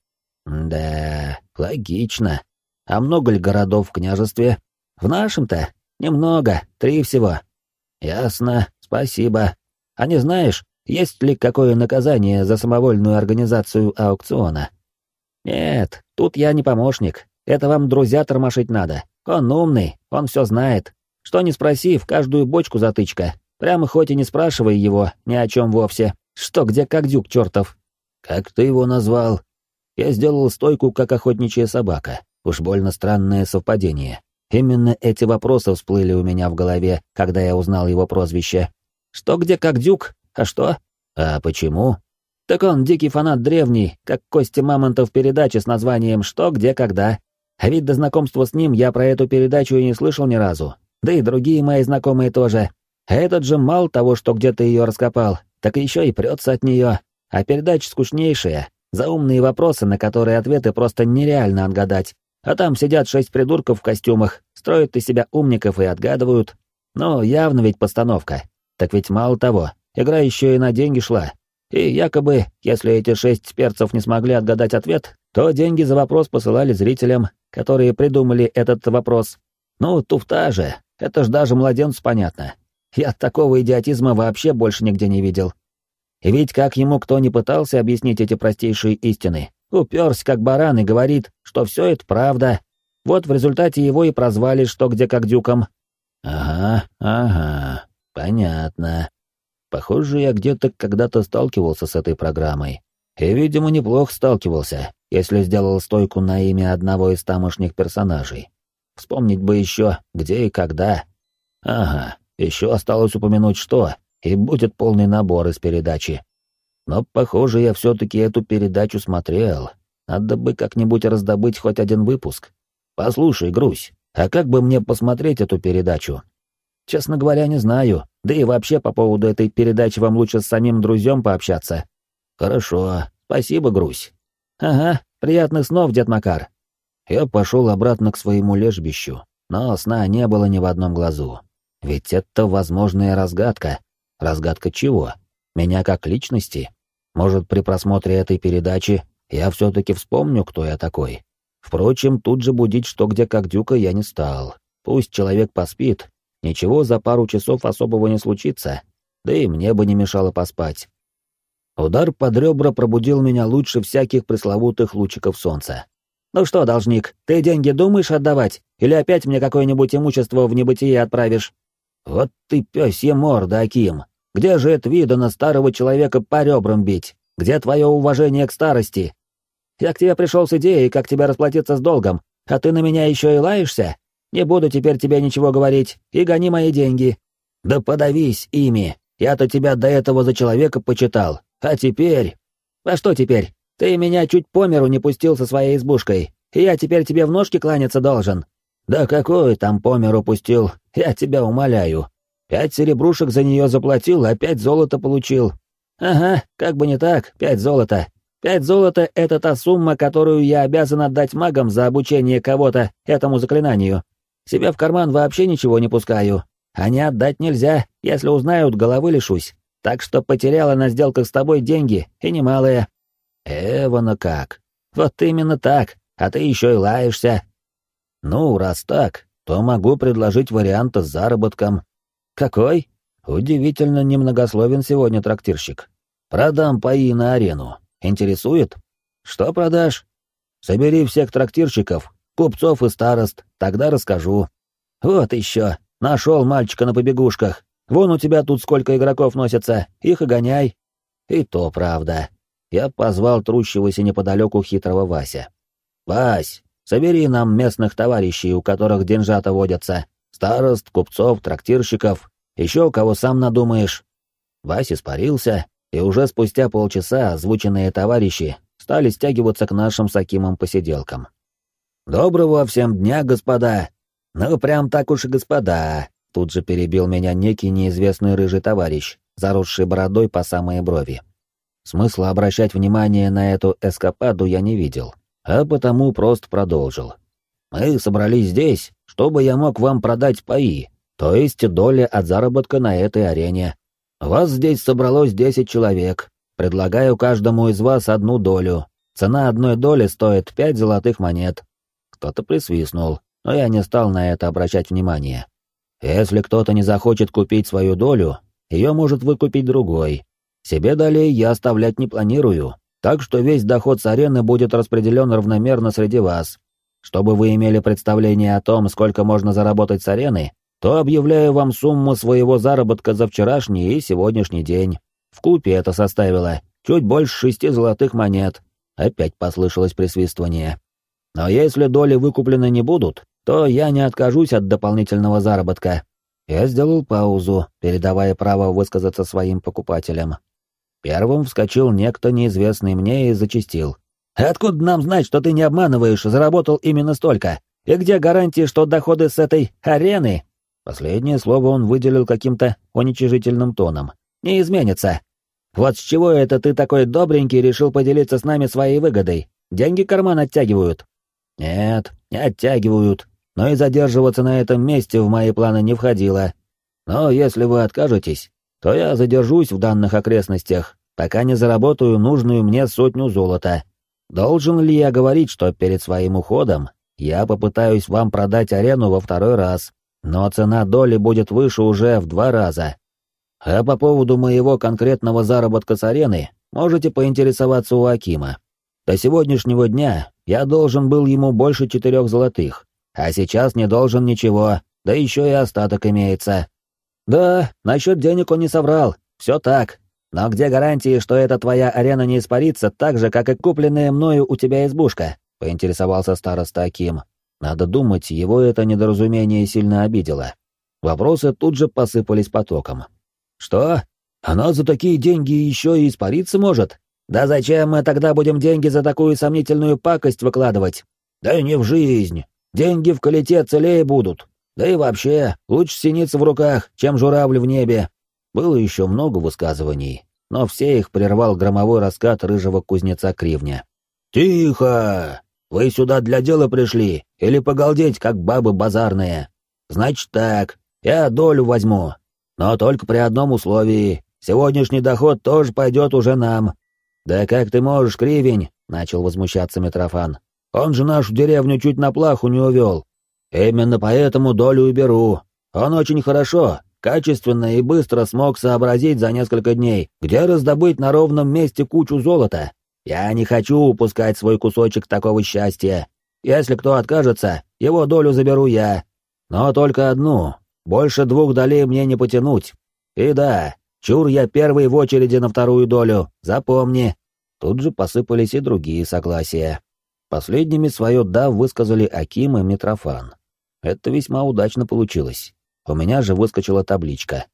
Да, логично. А много ли городов в княжестве? В нашем-то? Немного, три всего. Ясно, спасибо. А не знаешь, есть ли какое наказание за самовольную организацию аукциона? Нет, тут я не помощник. Это вам друзья тормошить надо. Он умный, он все знает. Что не спроси, в каждую бочку затычка. Прямо хоть и не спрашивай его ни о чем вовсе. Что, где, как дюк чертов. Как ты его назвал? Я сделал стойку, как охотничья собака. Уж больно странное совпадение. Именно эти вопросы всплыли у меня в голове, когда я узнал его прозвище. Что, где, как дюк? А что? А почему? Так он дикий фанат древний, как Кости Мамонтов передачи с названием «Что, где, когда». А ведь до знакомства с ним я про эту передачу и не слышал ни разу. Да и другие мои знакомые тоже. А этот же мало того, что где-то ее раскопал, так еще и прется от нее. А передача скучнейшая, заумные вопросы, на которые ответы просто нереально отгадать. А там сидят шесть придурков в костюмах, строят из себя умников и отгадывают. Ну, явно ведь постановка. Так ведь мало того, игра еще и на деньги шла. И якобы, если эти шесть перцев не смогли отгадать ответ, то деньги за вопрос посылали зрителям, которые придумали этот вопрос. Ну, туфта же, это ж даже младенцу понятно. Я такого идиотизма вообще больше нигде не видел. И ведь как ему кто не пытался объяснить эти простейшие истины, уперся как баран и говорит, что все это правда. Вот в результате его и прозвали «что где как дюком». Ага, ага, понятно. Похоже, я где-то когда-то сталкивался с этой программой. И, видимо, неплохо сталкивался, если сделал стойку на имя одного из тамошних персонажей. Вспомнить бы еще, где и когда. Ага, еще осталось упомянуть что, и будет полный набор из передачи. Но, похоже, я все-таки эту передачу смотрел. Надо бы как-нибудь раздобыть хоть один выпуск. Послушай, Грусь, а как бы мне посмотреть эту передачу? Честно говоря, не знаю. Да и вообще по поводу этой передачи вам лучше с самим друзьям пообщаться. Хорошо, спасибо, Грусь. Ага, приятных снов, дед Макар. Я пошел обратно к своему лежбищу, но сна не было ни в одном глазу. Ведь это возможная разгадка. Разгадка чего? Меня как личности? Может, при просмотре этой передачи я все-таки вспомню, кто я такой. Впрочем, тут же будить что где как дюка я не стал. Пусть человек поспит, ничего за пару часов особого не случится, да и мне бы не мешало поспать. Удар под ребра пробудил меня лучше всяких пресловутых лучиков солнца. «Ну что, должник, ты деньги думаешь отдавать? Или опять мне какое-нибудь имущество в небытие отправишь?» «Вот ты пёсья морда, Аким! Где же это видано старого человека по ребрам бить? Где твое уважение к старости? Я к тебе пришел с идеей, как тебе расплатиться с долгом, а ты на меня еще и лаешься? Не буду теперь тебе ничего говорить, и гони мои деньги. Да подавись ими. Я-то тебя до этого за человека почитал. А теперь... А что теперь? Ты меня чуть по миру не пустил со своей избушкой, и я теперь тебе в ножки кланяться должен. Да какой там по миру пустил, я тебя умоляю. Пять серебрушек за нее заплатил, а пять золота получил. Ага, как бы не так, пять золота. Пять золота — это та сумма, которую я обязан отдать магам за обучение кого-то этому заклинанию. Себе в карман вообще ничего не пускаю. А не отдать нельзя, если узнают, головы лишусь. Так что потеряла на сделках с тобой деньги, и немалые. Эвана как? Вот именно так, а ты еще и лаешься. Ну, раз так, то могу предложить вариант с заработком. Какой? Удивительно немногословен сегодня трактирщик. Продам паи на арену. Интересует? Что продашь? Собери всех трактирщиков, купцов и старост, тогда расскажу. Вот еще, нашел мальчика на побегушках. Вон у тебя тут сколько игроков носятся, их и гоняй. И то правда. Я позвал трущегося неподалеку хитрого Вася. «Вась, собери нам местных товарищей, у которых деньжата водятся. Старост, купцов, трактирщиков, еще кого сам надумаешь». Вась испарился, и уже спустя полчаса озвученные товарищи стали стягиваться к нашим с Акимом посиделкам. «Доброго всем дня, господа!» «Ну, прям так уж и господа!» Тут же перебил меня некий неизвестный рыжий товарищ, заросший бородой по самые брови. Смысла обращать внимание на эту эскападу я не видел, а потому просто продолжил. «Мы собрались здесь, чтобы я мог вам продать паи, то есть доли от заработка на этой арене. Вас здесь собралось десять человек. Предлагаю каждому из вас одну долю. Цена одной доли стоит пять золотых монет. Кто-то присвистнул, но я не стал на это обращать внимание. Если кто-то не захочет купить свою долю, ее может выкупить другой. Себе долей я оставлять не планирую, так что весь доход с арены будет распределен равномерно среди вас. Чтобы вы имели представление о том, сколько можно заработать с арены, то объявляю вам сумму своего заработка за вчерашний и сегодняшний день. В купе это составило чуть больше шести золотых монет. Опять послышалось присвистывание. Но если доли выкуплены не будут, то я не откажусь от дополнительного заработка. Я сделал паузу, передавая право высказаться своим покупателям. Первым вскочил некто неизвестный мне и зачистил. «Откуда нам знать, что ты не обманываешь, заработал именно столько? И где гарантии, что доходы с этой арены Последнее слово он выделил каким-то уничижительным тоном. «Не изменится. Вот с чего это ты такой добренький решил поделиться с нами своей выгодой? Деньги карман оттягивают?» «Нет, не оттягивают. Но и задерживаться на этом месте в мои планы не входило. Но если вы откажетесь, то я задержусь в данных окрестностях, пока не заработаю нужную мне сотню золота. Должен ли я говорить, что перед своим уходом я попытаюсь вам продать арену во второй раз, но цена доли будет выше уже в два раза. А по поводу моего конкретного заработка с арены можете поинтересоваться у Акима. До сегодняшнего дня я должен был ему больше четырех золотых, а сейчас не должен ничего, да еще и остаток имеется. Да, насчет денег он не соврал, все так. Но где гарантии, что эта твоя арена не испарится так же, как и купленная мною у тебя избушка? Поинтересовался староста Аким. Надо думать, его это недоразумение сильно обидело. Вопросы тут же посыпались потоком. «Что? Она за такие деньги еще и испариться может? Да зачем мы тогда будем деньги за такую сомнительную пакость выкладывать? Да не в жизнь. Деньги в колите целее будут. Да и вообще, лучше синица в руках, чем журавль в небе. Было еще много высказываний, но все их прервал громовой раскат рыжего кузнеца Кривня. «Тихо! Вы сюда для дела пришли или погалдеть, как бабы базарные? Значит так, я долю возьму, но только при одном условии. Сегодняшний доход тоже пойдет уже нам». «Да как ты можешь, Кривень?» — начал возмущаться Митрофан. «Он же нашу деревню чуть на плаху не увел. Именно поэтому долю уберу. Он очень хорошо, качественно и быстро смог сообразить за несколько дней, где раздобыть на ровном месте кучу золота. Я не хочу упускать свой кусочек такого счастья. Если кто откажется, его долю заберу я. Но только одну. Больше двух долей мне не потянуть. И да, Чур я первый в очереди на вторую долю, запомни. Тут же посыпались и другие согласия. Последними свое «да» высказали Аким и Митрофан. Это весьма удачно получилось. У меня же выскочила табличка.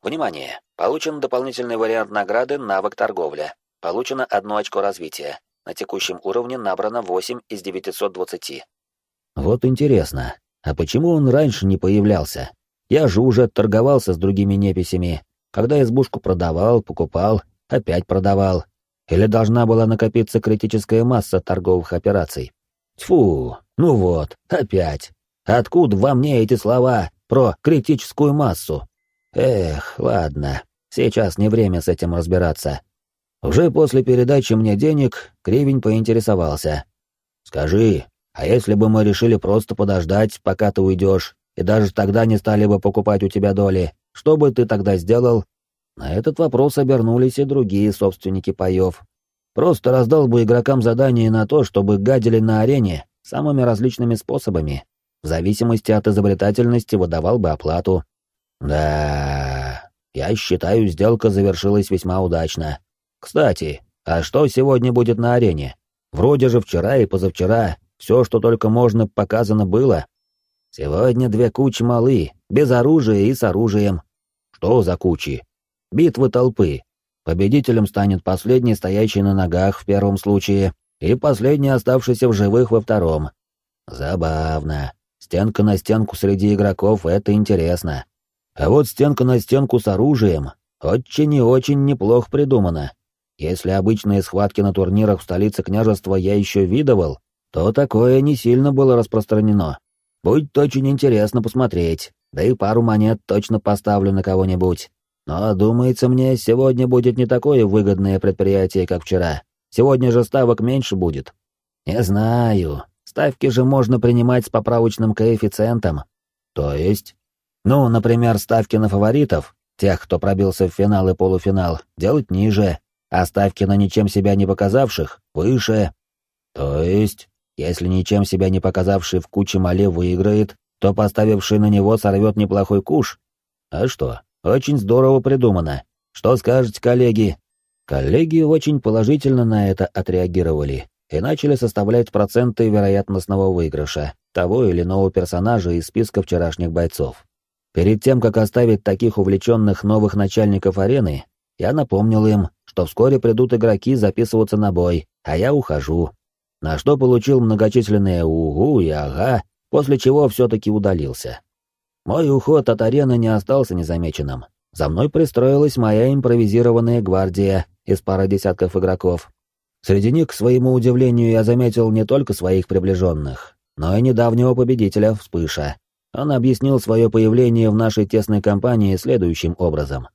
Внимание! Получен дополнительный вариант награды «Навык торговля». Получено одно очко развития. На текущем уровне набрано 8 из 920. Вот интересно, а почему он раньше не появлялся? Я же уже торговался с другими неписями, когда избушку продавал, покупал, опять продавал. Или должна была накопиться критическая масса торговых операций? Тьфу, ну вот, опять. Откуда во мне эти слова про критическую массу? Эх, ладно, сейчас не время с этим разбираться. Уже после передачи мне денег Кривень поинтересовался. «Скажи, а если бы мы решили просто подождать, пока ты уйдешь, и даже тогда не стали бы покупать у тебя доли, что бы ты тогда сделал? На этот вопрос обернулись и другие собственники паев. Просто раздал бы игрокам задание на то, чтобы гадили на арене самыми различными способами. В зависимости от изобретательности выдавал бы оплату. Да, я считаю, сделка завершилась весьма удачно. Кстати, а что сегодня будет на арене? Вроде же вчера и позавчера все, что только можно, показано было. Сегодня две кучи малы, без оружия и с оружием. Что за кучи? Битвы толпы. Победителем станет последний, стоящий на ногах в первом случае, и последний, оставшийся в живых во втором. Забавно. Стенка на стенку среди игроков — это интересно. А вот стенка на стенку с оружием очень и очень неплохо придумана. Если обычные схватки на турнирах в столице княжества я еще видывал, то такое не сильно было распространено. Будет очень интересно посмотреть, да и пару монет точно поставлю на кого-нибудь. Но, думается мне, сегодня будет не такое выгодное предприятие, как вчера. Сегодня же ставок меньше будет. Не знаю. Ставки же можно принимать с поправочным коэффициентом. То есть? Ну, например, ставки на фаворитов, тех, кто пробился в финал и полуфинал, делать ниже, а ставки на ничем себя не показавших выше. То есть? Если ничем себя не показавший в куче мале выиграет, то поставивший на него сорвет неплохой куш. А что, очень здорово придумано. Что скажете, коллеги? Коллеги очень положительно на это отреагировали и начали составлять проценты вероятностного выигрыша того или иного персонажа из списка вчерашних бойцов. Перед тем, как оставить таких увлеченных новых начальников арены, я напомнил им, что вскоре придут игроки записываться на бой, а я ухожу, на что получил многочисленные «угу» и «ага», после чего все-таки удалился. Мой уход от арены не остался незамеченным. За мной пристроилась моя импровизированная гвардия из пары десятков игроков. Среди них, к своему удивлению, я заметил не только своих приближенных, но и недавнего победителя Вспыша. Он объяснил свое появление в нашей тесной компании следующим образом.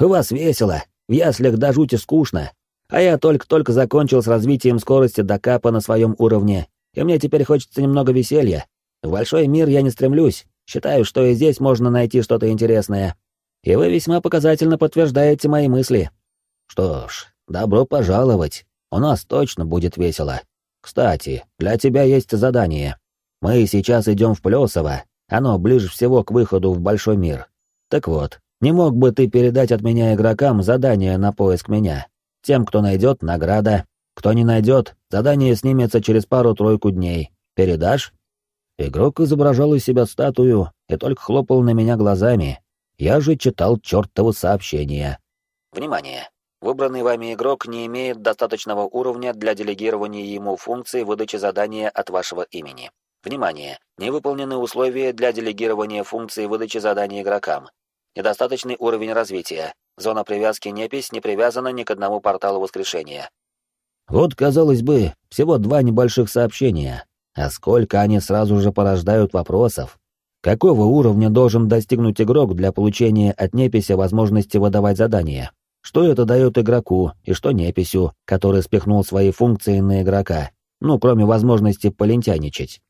«У вас весело, в яслях до жути скучно, а я только-только закончил с развитием скорости до капа на своем уровне, и мне теперь хочется немного веселья. В большой мир я не стремлюсь, считаю, что и здесь можно найти что-то интересное. И вы весьма показательно подтверждаете мои мысли. Что ж, добро пожаловать. У нас точно будет весело. Кстати, для тебя есть задание. Мы сейчас идем в Плесово, оно ближе всего к выходу в большой мир. Так вот, не мог бы ты передать от меня игрокам задание на поиск меня? Тем, кто найдет, награда. Кто не найдет, задание снимется через пару-тройку дней. Передашь?» Игрок изображал из себя статую и только хлопал на меня глазами. Я же читал чертово сообщение. «Внимание! Выбранный вами игрок не имеет достаточного уровня для делегирования ему функции выдачи задания от вашего имени. Внимание! Не выполнены условия для делегирования функции выдачи заданий игрокам. Недостаточный уровень развития. Зона привязки непись не привязана ни к одному порталу воскрешения. Вот, казалось бы, всего два небольших сообщения, а сколько они сразу же порождают вопросов. Какого уровня должен достигнуть игрок для получения от неписи возможности выдавать задания? Что это дает игроку и что неписью, который спихнул свои функции на игрока? Ну, кроме возможности полентяничать.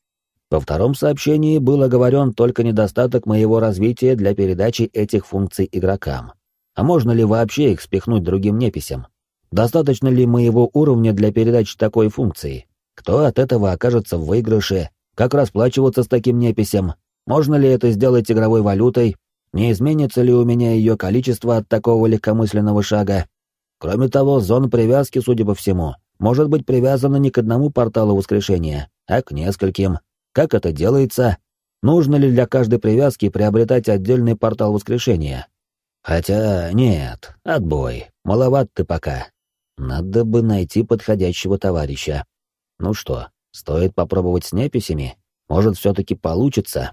Во втором сообщении был оговорен только недостаток моего развития для передачи этих функций игрокам. А можно ли вообще их спихнуть другим неписям? Достаточно ли моего уровня для передачи такой функции? Кто от этого окажется в выигрыше? Как расплачиваться с таким неписем? Можно ли это сделать игровой валютой? Не изменится ли у меня ее количество от такого легкомысленного шага? Кроме того, зона привязки, судя по всему, может быть привязана не к одному порталу воскрешения, а к нескольким. Как это делается? Нужно ли для каждой привязки приобретать отдельный портал воскрешения? Хотя нет, отбой, маловат ты пока. Надо бы найти подходящего товарища. Ну что, стоит попробовать с неписями? Может, все-таки получится?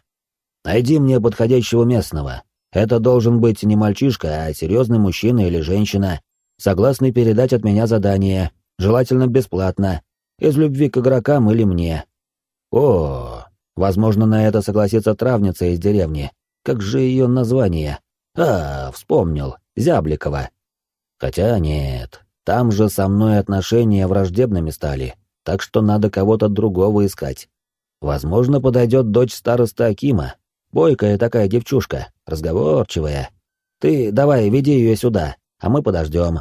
Найди мне подходящего местного. Это должен быть не мальчишка, а серьезный мужчина или женщина, согласный передать от меня задание, желательно бесплатно, из любви к игрокам или мне. О, возможно, на это согласится травница из деревни. Как же ее название? А, вспомнил, Зябликова. Хотя нет, там же со мной отношения враждебными стали, так что надо кого-то другого искать. Возможно, подойдет дочь староста Акима. Бойкая такая девчушка, разговорчивая. Ты давай, веди ее сюда, а мы подождем.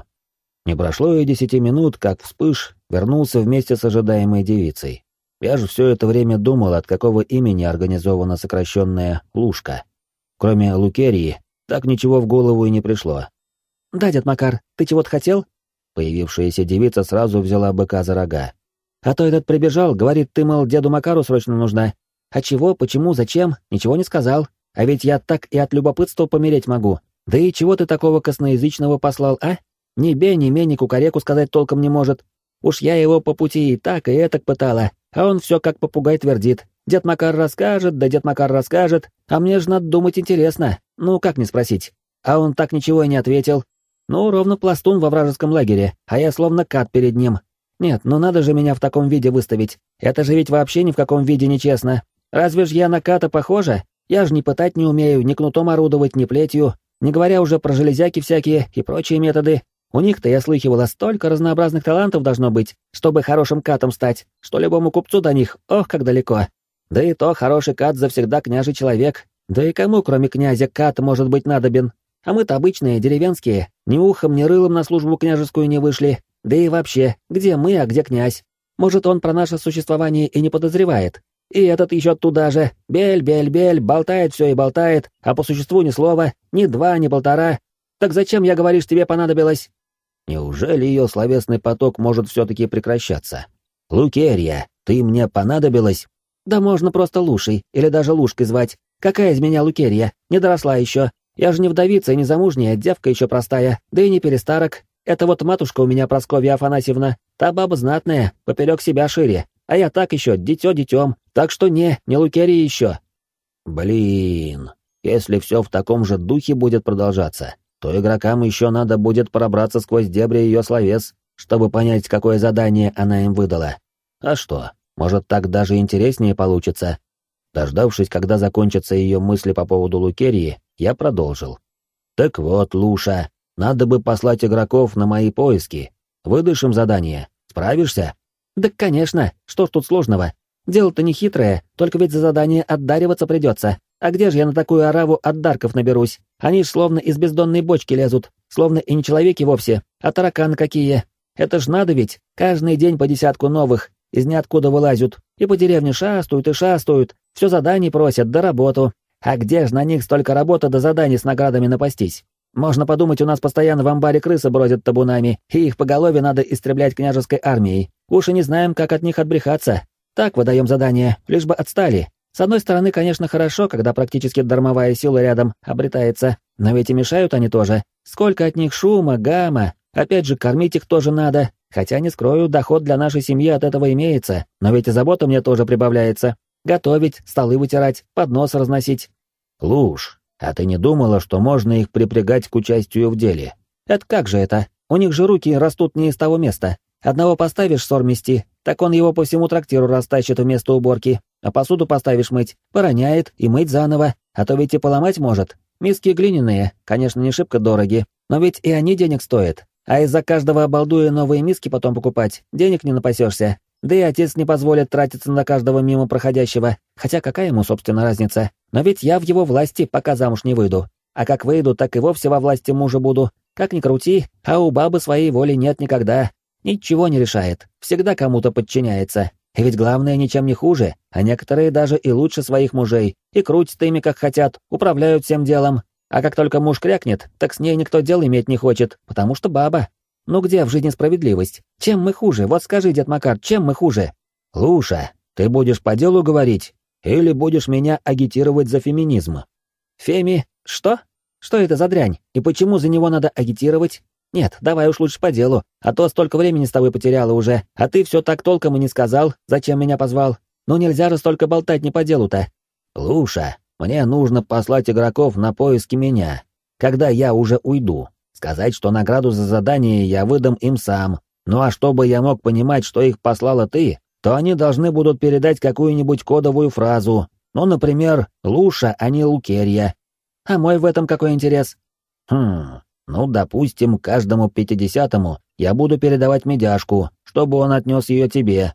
Не прошло и десяти минут, как вспыш вернулся вместе с ожидаемой девицей. Я же все это время думал, от какого имени организована сокращенная «Лужка». Кроме Лукерии, так ничего в голову и не пришло. «Да, дед Макар, ты чего-то хотел?» Появившаяся девица сразу взяла быка за рога. «А то этот прибежал, говорит, ты, мол, деду Макару срочно нужна. А чего, почему, зачем, ничего не сказал. А ведь я так и от любопытства помереть могу. Да и чего ты такого косноязычного послал, а? Ни бе, ни ме, ни кукареку сказать толком не может. Уж я его по пути и так, и этак пытала, а он все как попугай твердит. Дед Макар расскажет, да дед Макар расскажет, а мне же надо думать интересно. Ну, как не спросить? А он так ничего и не ответил. Ну, ровно пластун во вражеском лагере, а я словно кат перед ним. Нет, ну надо же меня в таком виде выставить. Это же ведь вообще ни в каком виде не честно. Разве ж я на ката похожа? Я же ни пытать не умею, ни кнутом орудовать, ни плетью, не говоря уже про железяки всякие и прочие методы. У них-то, я слыхивала, столько разнообразных талантов должно быть, чтобы хорошим катом стать, что любому купцу до них, ох, как далеко. Да и то хороший кат завсегда княжий человек. Да и кому, кроме князя, кат может быть надобен? А мы-то обычные, деревенские, ни ухом, ни рылом на службу княжескую не вышли. Да и вообще, где мы, а где князь? Может, он про наше существование и не подозревает. И этот еще туда же. Бель, бель, бель, болтает все и болтает, а по существу ни слова, ни два, ни полтора. Так зачем, я говоришь, тебе понадобилось? Неужели ее словесный поток может все-таки прекращаться? Лукерья, ты мне понадобилась? Да можно просто Лушей, или даже Лушкой звать. Какая из меня Лукерья? Не доросла еще. Я же не вдовица и не замужняя, девка еще простая, да и не перестарок. Это вот матушка у меня Прасковья Афанасьевна, та баба знатная, поперек себя шире, а я так еще, дитё детем, так что не, не Лукерия еще. Блин, если все в таком же духе будет продолжаться, то игрокам еще надо будет пробраться сквозь дебри ее словес, чтобы понять, какое задание она им выдала. А что, может так даже интереснее получится. Дождавшись, когда закончатся ее мысли по поводу Лукерии, я продолжил. «Так вот, Луша, надо бы послать игроков на мои поиски. Выдашь им задание. Справишься?» «Да, конечно. Что ж тут сложного? Дело-то не хитрое, только ведь за задание отдариваться придется. А где же я на такую ораву отдарков наберусь? Они ж словно из бездонной бочки лезут, словно и не человеки вовсе, а тараканы какие. Это ж надо ведь, каждый день по десятку новых, из ниоткуда вылазят, и по деревне шастают и шастают, все задания просят, да работу. А где ж на них столько работы до заданий с наградами напастись? Можно подумать, у нас постоянно в амбаре крысы бродят табунами, и их поголовье надо истреблять княжеской армией. Уж и не знаем, как от них отбрехаться. Так выдаем задание, лишь бы отстали. С одной стороны, конечно, хорошо, когда практически дармовая сила рядом обретается, но ведь и мешают они тоже. Сколько от них шума, гамма. Опять же, кормить их тоже надо. Хотя, не скрою, доход для нашей семьи от этого имеется, но ведь и забота мне тоже прибавляется. Готовить, столы вытирать, поднос разносить. Луж, а ты не думала, что можно их припрягать к участию в деле? Это как же это? У них же руки растут не из того места. Одного поставишь сор мести, так он его по всему трактиру растащит вместо уборки, а посуду поставишь мыть, пороняет и мыть заново, а то ведь и поломать может. Миски глиняные, конечно, не шибко дороги, но ведь и они денег стоят. А из-за каждого обалдуя новые миски потом покупать, денег не напасешься. Да и отец не позволит тратиться на каждого мимо проходящего, хотя какая ему, собственно, разница? Но ведь я в его власти, пока замуж не выйду. А как выйду, так и вовсе во власти мужа буду. Как ни крути, а у бабы своей воли нет никогда. Ничего не решает, всегда кому-то подчиняется. И ведь главное ничем не хуже, а некоторые даже и лучше своих мужей, и крутят ими как хотят, управляют всем делом. А как только муж крякнет, так с ней никто дел иметь не хочет, потому что баба. Ну где в жизни справедливость? Чем мы хуже? Вот скажи, дед Макар, чем мы хуже? Луша, ты будешь по делу говорить? Или будешь меня агитировать за феминизм? Феми? Что? Что это за дрянь? И почему за него надо агитировать? Нет, давай уж лучше по делу, а то столько времени с тобой потеряла уже, а ты все так толком и не сказал, зачем меня позвал. Ну нельзя же столько болтать не по делу-то. Луша, мне нужно послать игроков на поиски меня, когда я уже уйду. Сказать, что награду за задание я выдам им сам. Ну а чтобы я мог понимать, что их послала ты, то они должны будут передать какую-нибудь кодовую фразу. Ну, например, «Луша, а не Лукерья». А мой в этом какой интерес? Хм, ну, допустим, каждому пятидесятому я буду передавать медяшку, чтобы он отнес ее тебе.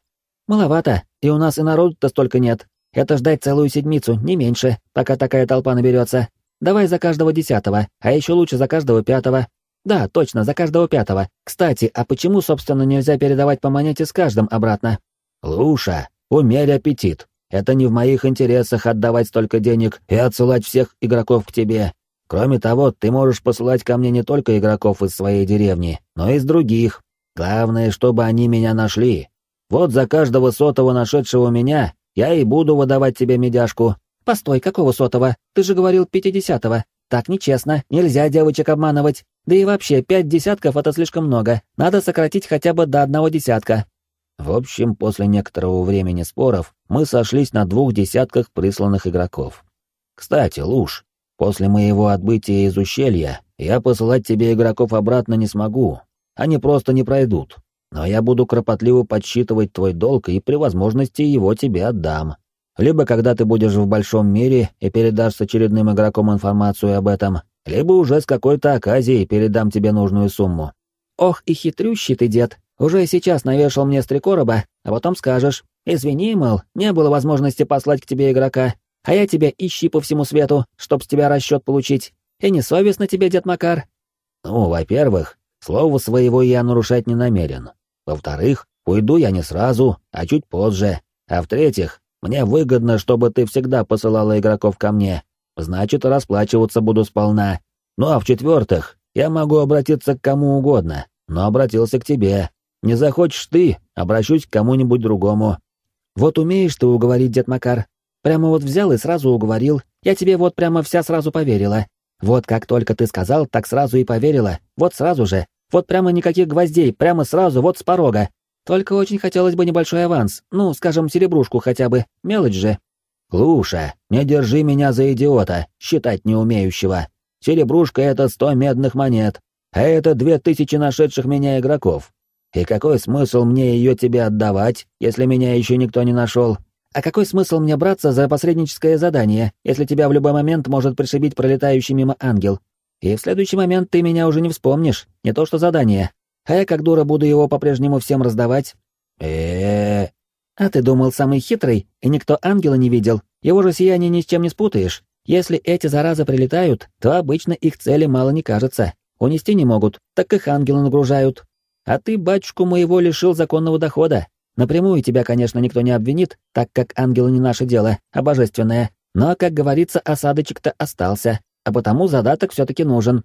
Маловато, и у нас и народу-то столько нет. Это ждать целую седмицу, не меньше, пока такая толпа наберется. Давай за каждого десятого, а еще лучше за каждого пятого. Да, точно, за каждого пятого. Кстати, а почему, собственно, нельзя передавать по монете с каждым обратно? Луша, умерь аппетит. Это не в моих интересах отдавать столько денег и отсылать всех игроков к тебе. Кроме того, ты можешь посылать ко мне не только игроков из своей деревни, но и из других. Главное, чтобы они меня нашли. Вот за каждого сотого нашедшего меня я и буду выдавать тебе медяшку. Постой, какого сотого? Ты же говорил пятидесятого. Так нечестно, нельзя девочек обманывать. Да и вообще, пять десятков — это слишком много. Надо сократить хотя бы до одного десятка. В общем, после некоторого времени споров мы сошлись на двух десятках присланных игроков. Кстати, Луж, После моего отбытия из ущелья я посылать тебе игроков обратно не смогу. Они просто не пройдут. Но я буду кропотливо подсчитывать твой долг и при возможности его тебе отдам. Либо когда ты будешь в большом мире и передашь с очередным игроком информацию об этом, либо уже с какой-то оказией передам тебе нужную сумму. Ох и хитрющий ты, дед. Уже сейчас навешал мне стрекороба, а потом скажешь, извини, мол, не было возможности послать к тебе игрока, а я тебя ищи по всему свету, чтоб с тебя расчет получить. И не совестно тебе, дед Макар?» «Ну, во-первых, слово своего я нарушать не намерен. Во-вторых, уйду я не сразу, а чуть позже. А в-третьих, мне выгодно, чтобы ты всегда посылала игроков ко мне. Значит, расплачиваться буду сполна. Ну а в-четвертых, я могу обратиться к кому угодно, но обратился к тебе. Не захочешь ты, обращусь к кому-нибудь другому». «Вот умеешь ты уговорить, дед Макар, Прямо вот взял и сразу уговорил. Я тебе вот прямо вся сразу поверила. Вот как только ты сказал, так сразу и поверила. Вот сразу же. Вот прямо никаких гвоздей, прямо сразу, вот с порога. Только очень хотелось бы небольшой аванс. Ну, скажем, серебрушку хотя бы. Мелочь же. Глуша, не держи меня за идиота, считать не умеющего. Серебрушка — это сто медных монет, а это две тысячи нашедших меня игроков. И какой смысл мне ее тебе отдавать, если меня еще никто не нашел? А какой смысл мне браться за посредническое задание, если тебя в любой момент может пришибить пролетающий мимо ангел? И в следующий момент ты меня уже не вспомнишь, не то что задание. А я как дура буду его по-прежнему всем раздавать. э А ты думал, самый хитрый, и никто ангела не видел? Его же сияние ни с чем не спутаешь. Если эти заразы прилетают, то обычно их цели мало не кажется. Унести не могут, так их ангелы нагружают. А ты батюшку моего лишил законного дохода, Напрямую тебя, конечно, никто не обвинит, так как ангелы не наше дело, а божественное. Но, как говорится, осадочек-то остался, а потому задаток все-таки нужен.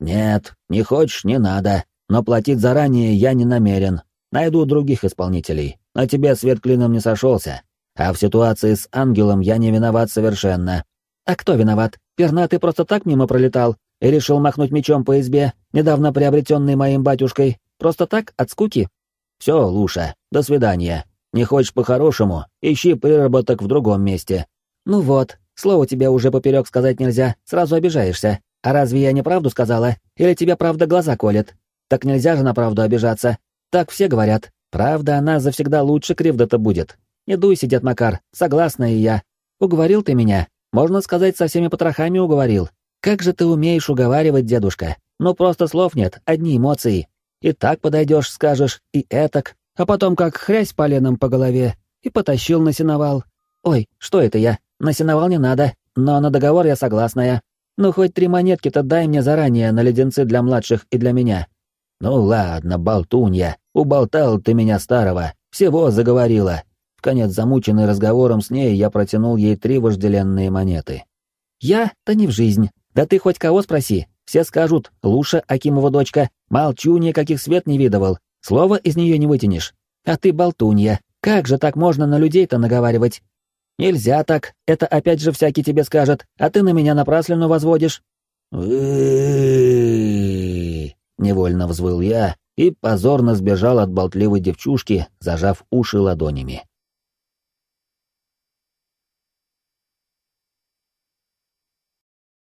Нет, не хочешь, не надо. Но платить заранее я не намерен. Найду других исполнителей. На тебе свет клином не сошелся. А в ситуации с ангелом я не виноват совершенно. А кто виноват? Пернатый просто так мимо пролетал и решил махнуть мечом по избе, недавно приобретенной моим батюшкой. Просто так, от скуки? Все, Луша, до свидания. Не хочешь по-хорошему, ищи приработок в другом месте». «Ну вот, слово тебе уже поперек сказать нельзя, сразу обижаешься. А разве я не правду сказала? Или тебе правда глаза колет? Так нельзя же на правду обижаться. Так все говорят. Правда, она завсегда лучше кривда-то будет. Не дуйся, дед Макар, согласна и я. Уговорил ты меня. Можно сказать, со всеми потрохами уговорил. Как же ты умеешь уговаривать, дедушка? Ну просто слов нет, одни эмоции. И так подойдешь, скажешь, и этак, а потом как хрясь поленом по голове и потащил на сеновал. Ой, что это я? На сеновал не надо, но на договор я согласная. Ну хоть три монетки-то дай мне заранее на леденцы для младших и для меня. Ну ладно, болтунья, уболтал ты меня старого, всего заговорила. В конец замученный разговором с ней я протянул ей три вожделенные монеты. Я-то не в жизнь. Да ты хоть кого спроси. Все скажут, лучше Акимова дочка. Молчу, никаких свет не видывал. Слова из нее не вытянешь. А ты болтунья. Как же так можно на людей-то наговаривать? Нельзя так, это опять же всякий тебе скажет, а ты на меня напраслину возводишь. Невольно взвыл я и позорно сбежал от болтливой девчушки, зажав уши ладонями.